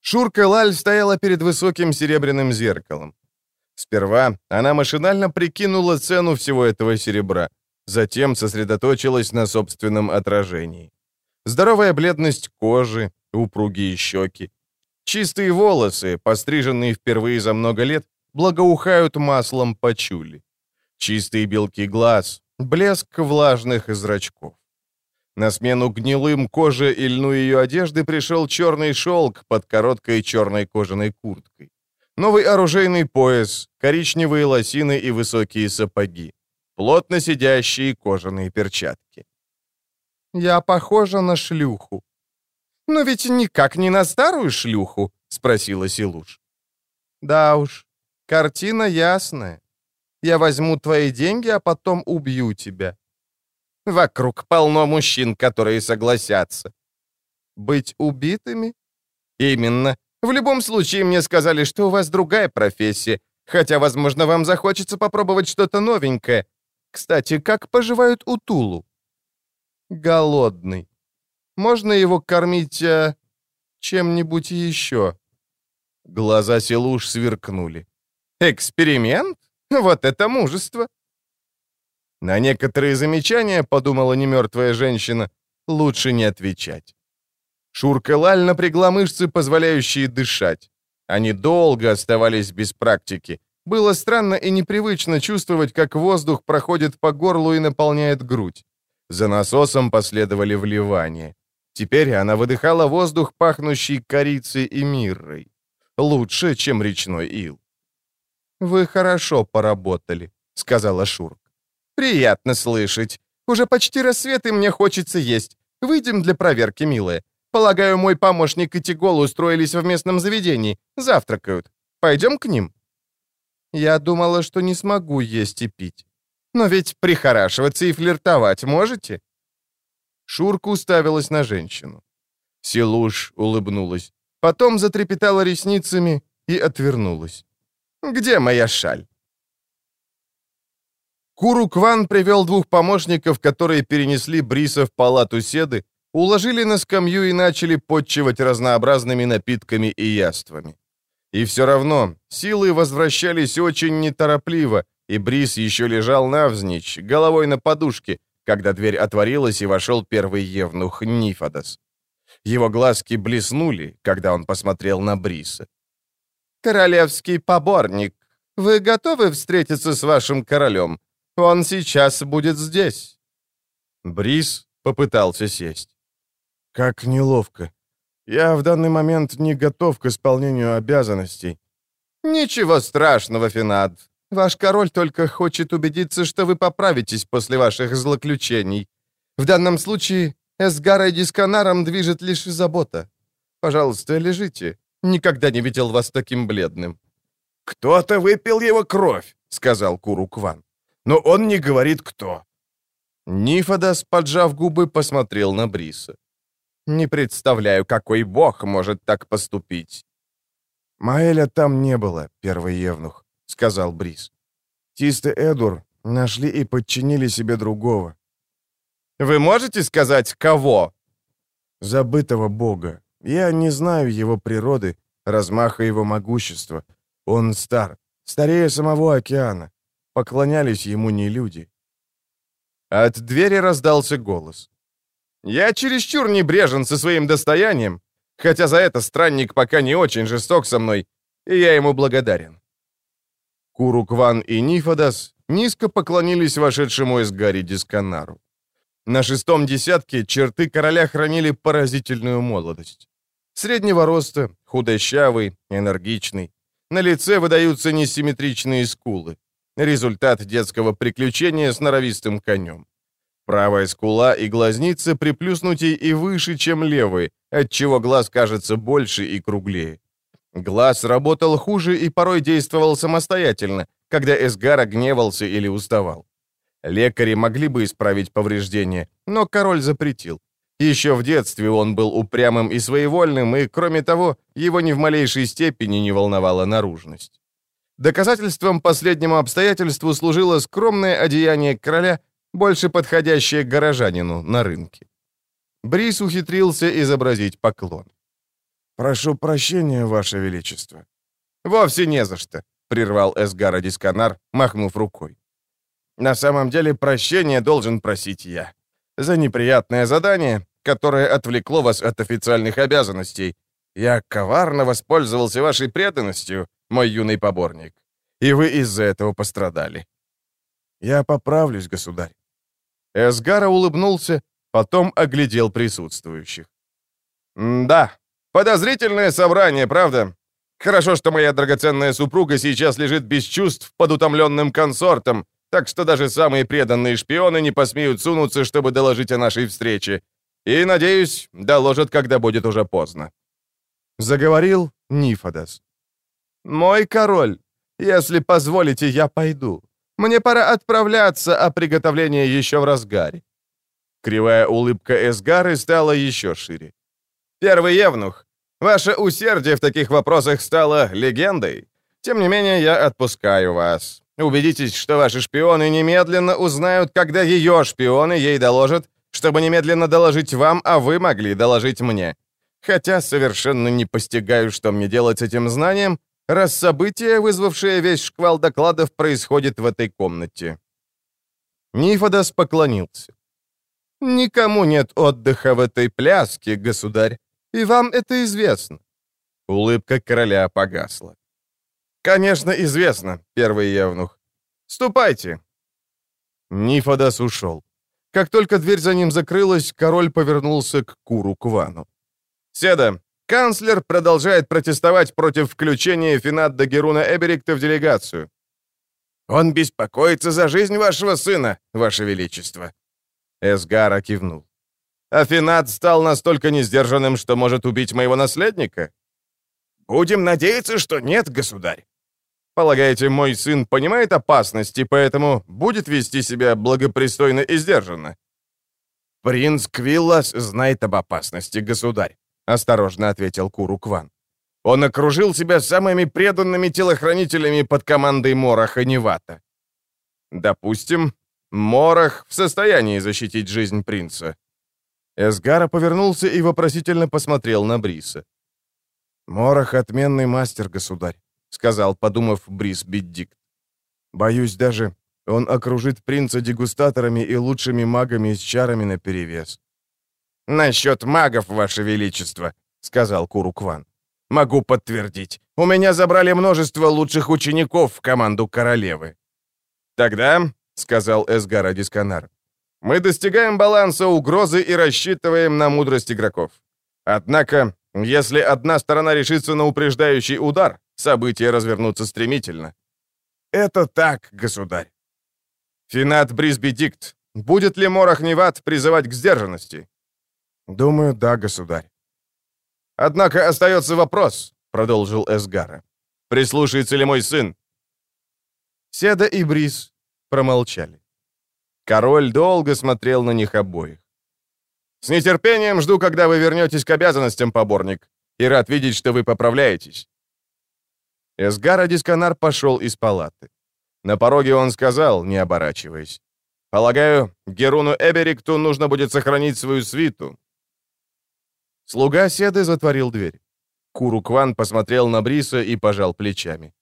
A: Шурка Лаль стояла перед высоким серебряным зеркалом. Сперва она машинально прикинула цену всего этого серебра, затем сосредоточилась на собственном отражении. Здоровая бледность кожи, упругие щеки. Чистые волосы, постриженные впервые за много лет, благоухают маслом пачули. Чистые белки глаз, блеск влажных зрачков. На смену гнилым коже и льну ее одежды пришел черный шелк под короткой черной кожаной курткой. Новый оружейный пояс, коричневые лосины и высокие сапоги. Плотно сидящие кожаные перчатки. «Я похожа на шлюху». «Но ведь никак не на старую шлюху», — спросила Силуш. «Да уж, картина ясная. Я возьму твои деньги, а потом убью тебя. Вокруг полно мужчин, которые согласятся. Быть убитыми? Именно. В любом случае, мне сказали, что у вас другая профессия, хотя, возможно, вам захочется попробовать что-то новенькое. Кстати, как поживают Утулу? Голодный. Можно его кормить а, чем-нибудь еще? Глаза Силуш сверкнули. Эксперимент? Вот это мужество! На некоторые замечания, подумала немертвая женщина, лучше не отвечать. Шурка Лаль напрягла мышцы, позволяющие дышать. Они долго оставались без практики. Было странно и непривычно чувствовать, как воздух проходит по горлу и наполняет грудь. За насосом последовали вливания. Теперь она выдыхала воздух, пахнущий корицей и миррой. Лучше, чем речной ил. «Вы хорошо поработали», — сказала Шурка. «Приятно слышать. Уже почти рассвет, и мне хочется есть. Выйдем для проверки, милая. Полагаю, мой помощник и Тигол устроились в местном заведении. Завтракают. Пойдем к ним?» Я думала, что не смогу есть и пить. Но ведь прихорашиваться и флиртовать можете?» Шурка уставилась на женщину. Силуш улыбнулась. Потом затрепетала ресницами и отвернулась. «Где моя шаль?» Куру Кван привел двух помощников, которые перенесли Бриса в палату Седы, уложили на скамью и начали подчивать разнообразными напитками и яствами. И все равно силы возвращались очень неторопливо, и Брис еще лежал навзничь, головой на подушке, когда дверь отворилась и вошел первый евнух Нифадос. Его глазки блеснули, когда он посмотрел на Бриса. «Королевский поборник, вы готовы встретиться с вашим королем? Он сейчас будет здесь». Брис попытался сесть.
B: «Как неловко. Я в данный момент не готов к исполнению обязанностей».
A: «Ничего страшного, Финад. Ваш король только хочет убедиться, что вы поправитесь после ваших злоключений. В данном случае Эсгарой Дисканаром движет лишь забота. Пожалуйста, лежите. Никогда не видел вас таким бледным».
C: «Кто-то выпил его кровь», — сказал Куру Кван но он не говорит, кто».
A: Нифодас, поджав губы, посмотрел на Бриса. «Не представляю, какой бог может так поступить».
B: «Маэля там не было, первый евнух», — сказал Брис. «Тист и Эдур нашли и подчинили себе другого».
A: «Вы можете сказать, кого?»
B: «Забытого бога. Я не знаю его природы, размаха его могущества. Он стар, старее самого океана поклонялись ему не люди.
A: От двери раздался голос. «Я чересчур небрежен со своим достоянием, хотя за это странник пока не очень жесток со мной, и я ему благодарен». Курукван и Нифодас низко поклонились вошедшему из Гарри Дисканару. На шестом десятке черты короля хранили поразительную молодость. Среднего роста, худощавый, энергичный. На лице выдаются несимметричные скулы. Результат детского приключения с норовистым конем. Правая скула и глазницы приплюснутей и выше, чем левые, отчего глаз кажется больше и круглее. Глаз работал хуже и порой действовал самостоятельно, когда Эсгара гневался или уставал. Лекари могли бы исправить повреждения, но король запретил. Еще в детстве он был упрямым и своевольным, и, кроме того, его ни в малейшей степени не волновала наружность. Доказательством последнему обстоятельству служило скромное одеяние короля, больше подходящее горожанину на рынке. Брис ухитрился изобразить поклон.
B: «Прошу прощения, Ваше Величество».
A: «Вовсе не за что», — прервал Эсгара Дисканар, махнув рукой. «На самом деле прощения должен просить я. За неприятное задание, которое отвлекло вас от официальных обязанностей. Я коварно воспользовался вашей преданностью, мой юный поборник, и вы из-за этого пострадали».
B: «Я поправлюсь, государь».
A: Эсгара улыбнулся, потом оглядел присутствующих. «Да, подозрительное собрание, правда? Хорошо, что моя драгоценная супруга сейчас лежит без чувств под утомленным консортом, так что даже самые преданные шпионы не посмеют сунуться, чтобы доложить о нашей встрече. И, надеюсь, доложат, когда будет уже поздно». Заговорил Нифодос. «Мой король, если позволите, я пойду. Мне пора отправляться, а приготовление еще в разгаре». Кривая улыбка Эсгары стала еще шире. «Первый Евнух, ваше усердие в таких вопросах стало легендой. Тем не менее, я отпускаю вас. Убедитесь, что ваши шпионы немедленно узнают, когда ее шпионы ей доложат, чтобы немедленно доложить вам, а вы могли доложить мне. Хотя совершенно не постигаю, что мне делать с этим знанием, раз событие, вызвавшее весь шквал докладов, происходит в этой комнате». Нифодос поклонился. «Никому нет отдыха в этой пляске, государь, и вам это известно». Улыбка короля погасла. «Конечно, известно, первый евнух. Ступайте». Нифодос ушел. Как только дверь за ним закрылась, король повернулся к Куру Квану. «Седа, канцлер продолжает протестовать против включения Финадда Геруна Эберикта в делегацию». «Он беспокоится за жизнь вашего сына, ваше величество». Эсгара кивнул. «А стал настолько несдержанным, что может убить моего наследника?» «Будем надеяться, что нет, государь». «Полагаете, мой сын понимает опасности, поэтому будет вести себя благопристойно и сдержанно?» «Принц Квиллас знает об опасности, государь. — осторожно ответил Куру Кван. «Он окружил себя самыми преданными телохранителями под командой Мороха Невата». «Допустим, Морох в состоянии защитить жизнь принца». Эсгара повернулся и вопросительно посмотрел на Бриса.
B: «Морох — отменный мастер, государь», — сказал, подумав Брис Биддикт. «Боюсь даже, он окружит принца дегустаторами и лучшими магами с чарами наперевес. «Насчет магов, Ваше Величество», — сказал Курукван. «Могу подтвердить. У меня забрали множество лучших учеников в команду королевы». «Тогда», — сказал Эсгара Дисканар, «мы достигаем баланса угрозы и рассчитываем на мудрость игроков. Однако, если одна сторона решится на упреждающий удар, события развернутся стремительно». «Это так, государь». «Финат Брисбедикт, будет ли Морох Неват призывать к сдержанности?» «Думаю, да, государь».
A: «Однако остается вопрос», — продолжил Эсгара. «Прислушается ли мой сын?» Седа и Брис промолчали. Король долго смотрел на них обоих. «С нетерпением жду, когда вы вернетесь к обязанностям, поборник, и рад видеть, что вы поправляетесь». Эсгара Дисканар пошел из палаты. На пороге он сказал, не оборачиваясь. «Полагаю, Геруну Эберикту нужно будет сохранить свою свиту, Слуга Седы затворил дверь. Курукван посмотрел на Бриса и пожал плечами.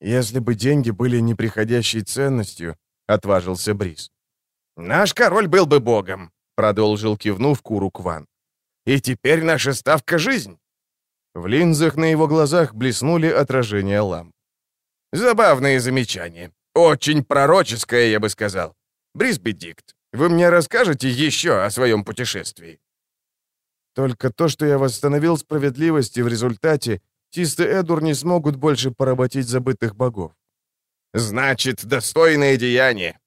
B: «Если бы деньги были неприходящей ценностью», — отважился Брис.
C: «Наш король был бы богом», —
A: продолжил кивнув Курукван.
C: «И теперь наша ставка — жизнь».
A: В линзах на его глазах блеснули отражения ламп.
C: «Забавное замечание. Очень пророческое, я бы сказал. Брисбедикт, вы мне расскажете еще о своем путешествии?»
B: Только то, что я восстановил справедливость, и в результате Тисты Эдур не смогут больше поработить забытых богов.
C: Значит, достойное деяние.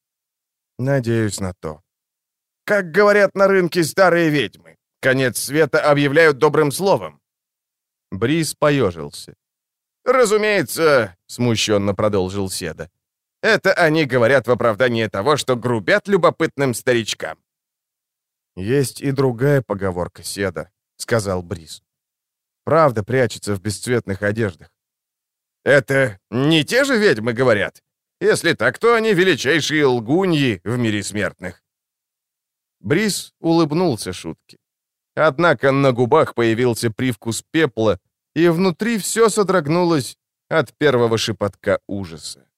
B: Надеюсь на то.
C: Как говорят на рынке старые ведьмы, конец света объявляют добрым словом.
A: Брис поежился.
C: «Разумеется», — смущенно продолжил Седа, «это они говорят в оправдании того, что грубят любопытным старичкам.
B: «Есть и другая поговорка, Седа», — сказал Брис. «Правда прячется в бесцветных одеждах».
C: «Это не те же ведьмы говорят? Если так, то они величайшие лгуньи в мире смертных».
A: Брис улыбнулся шутке. Однако на губах появился привкус пепла, и внутри все содрогнулось от первого шепотка ужаса.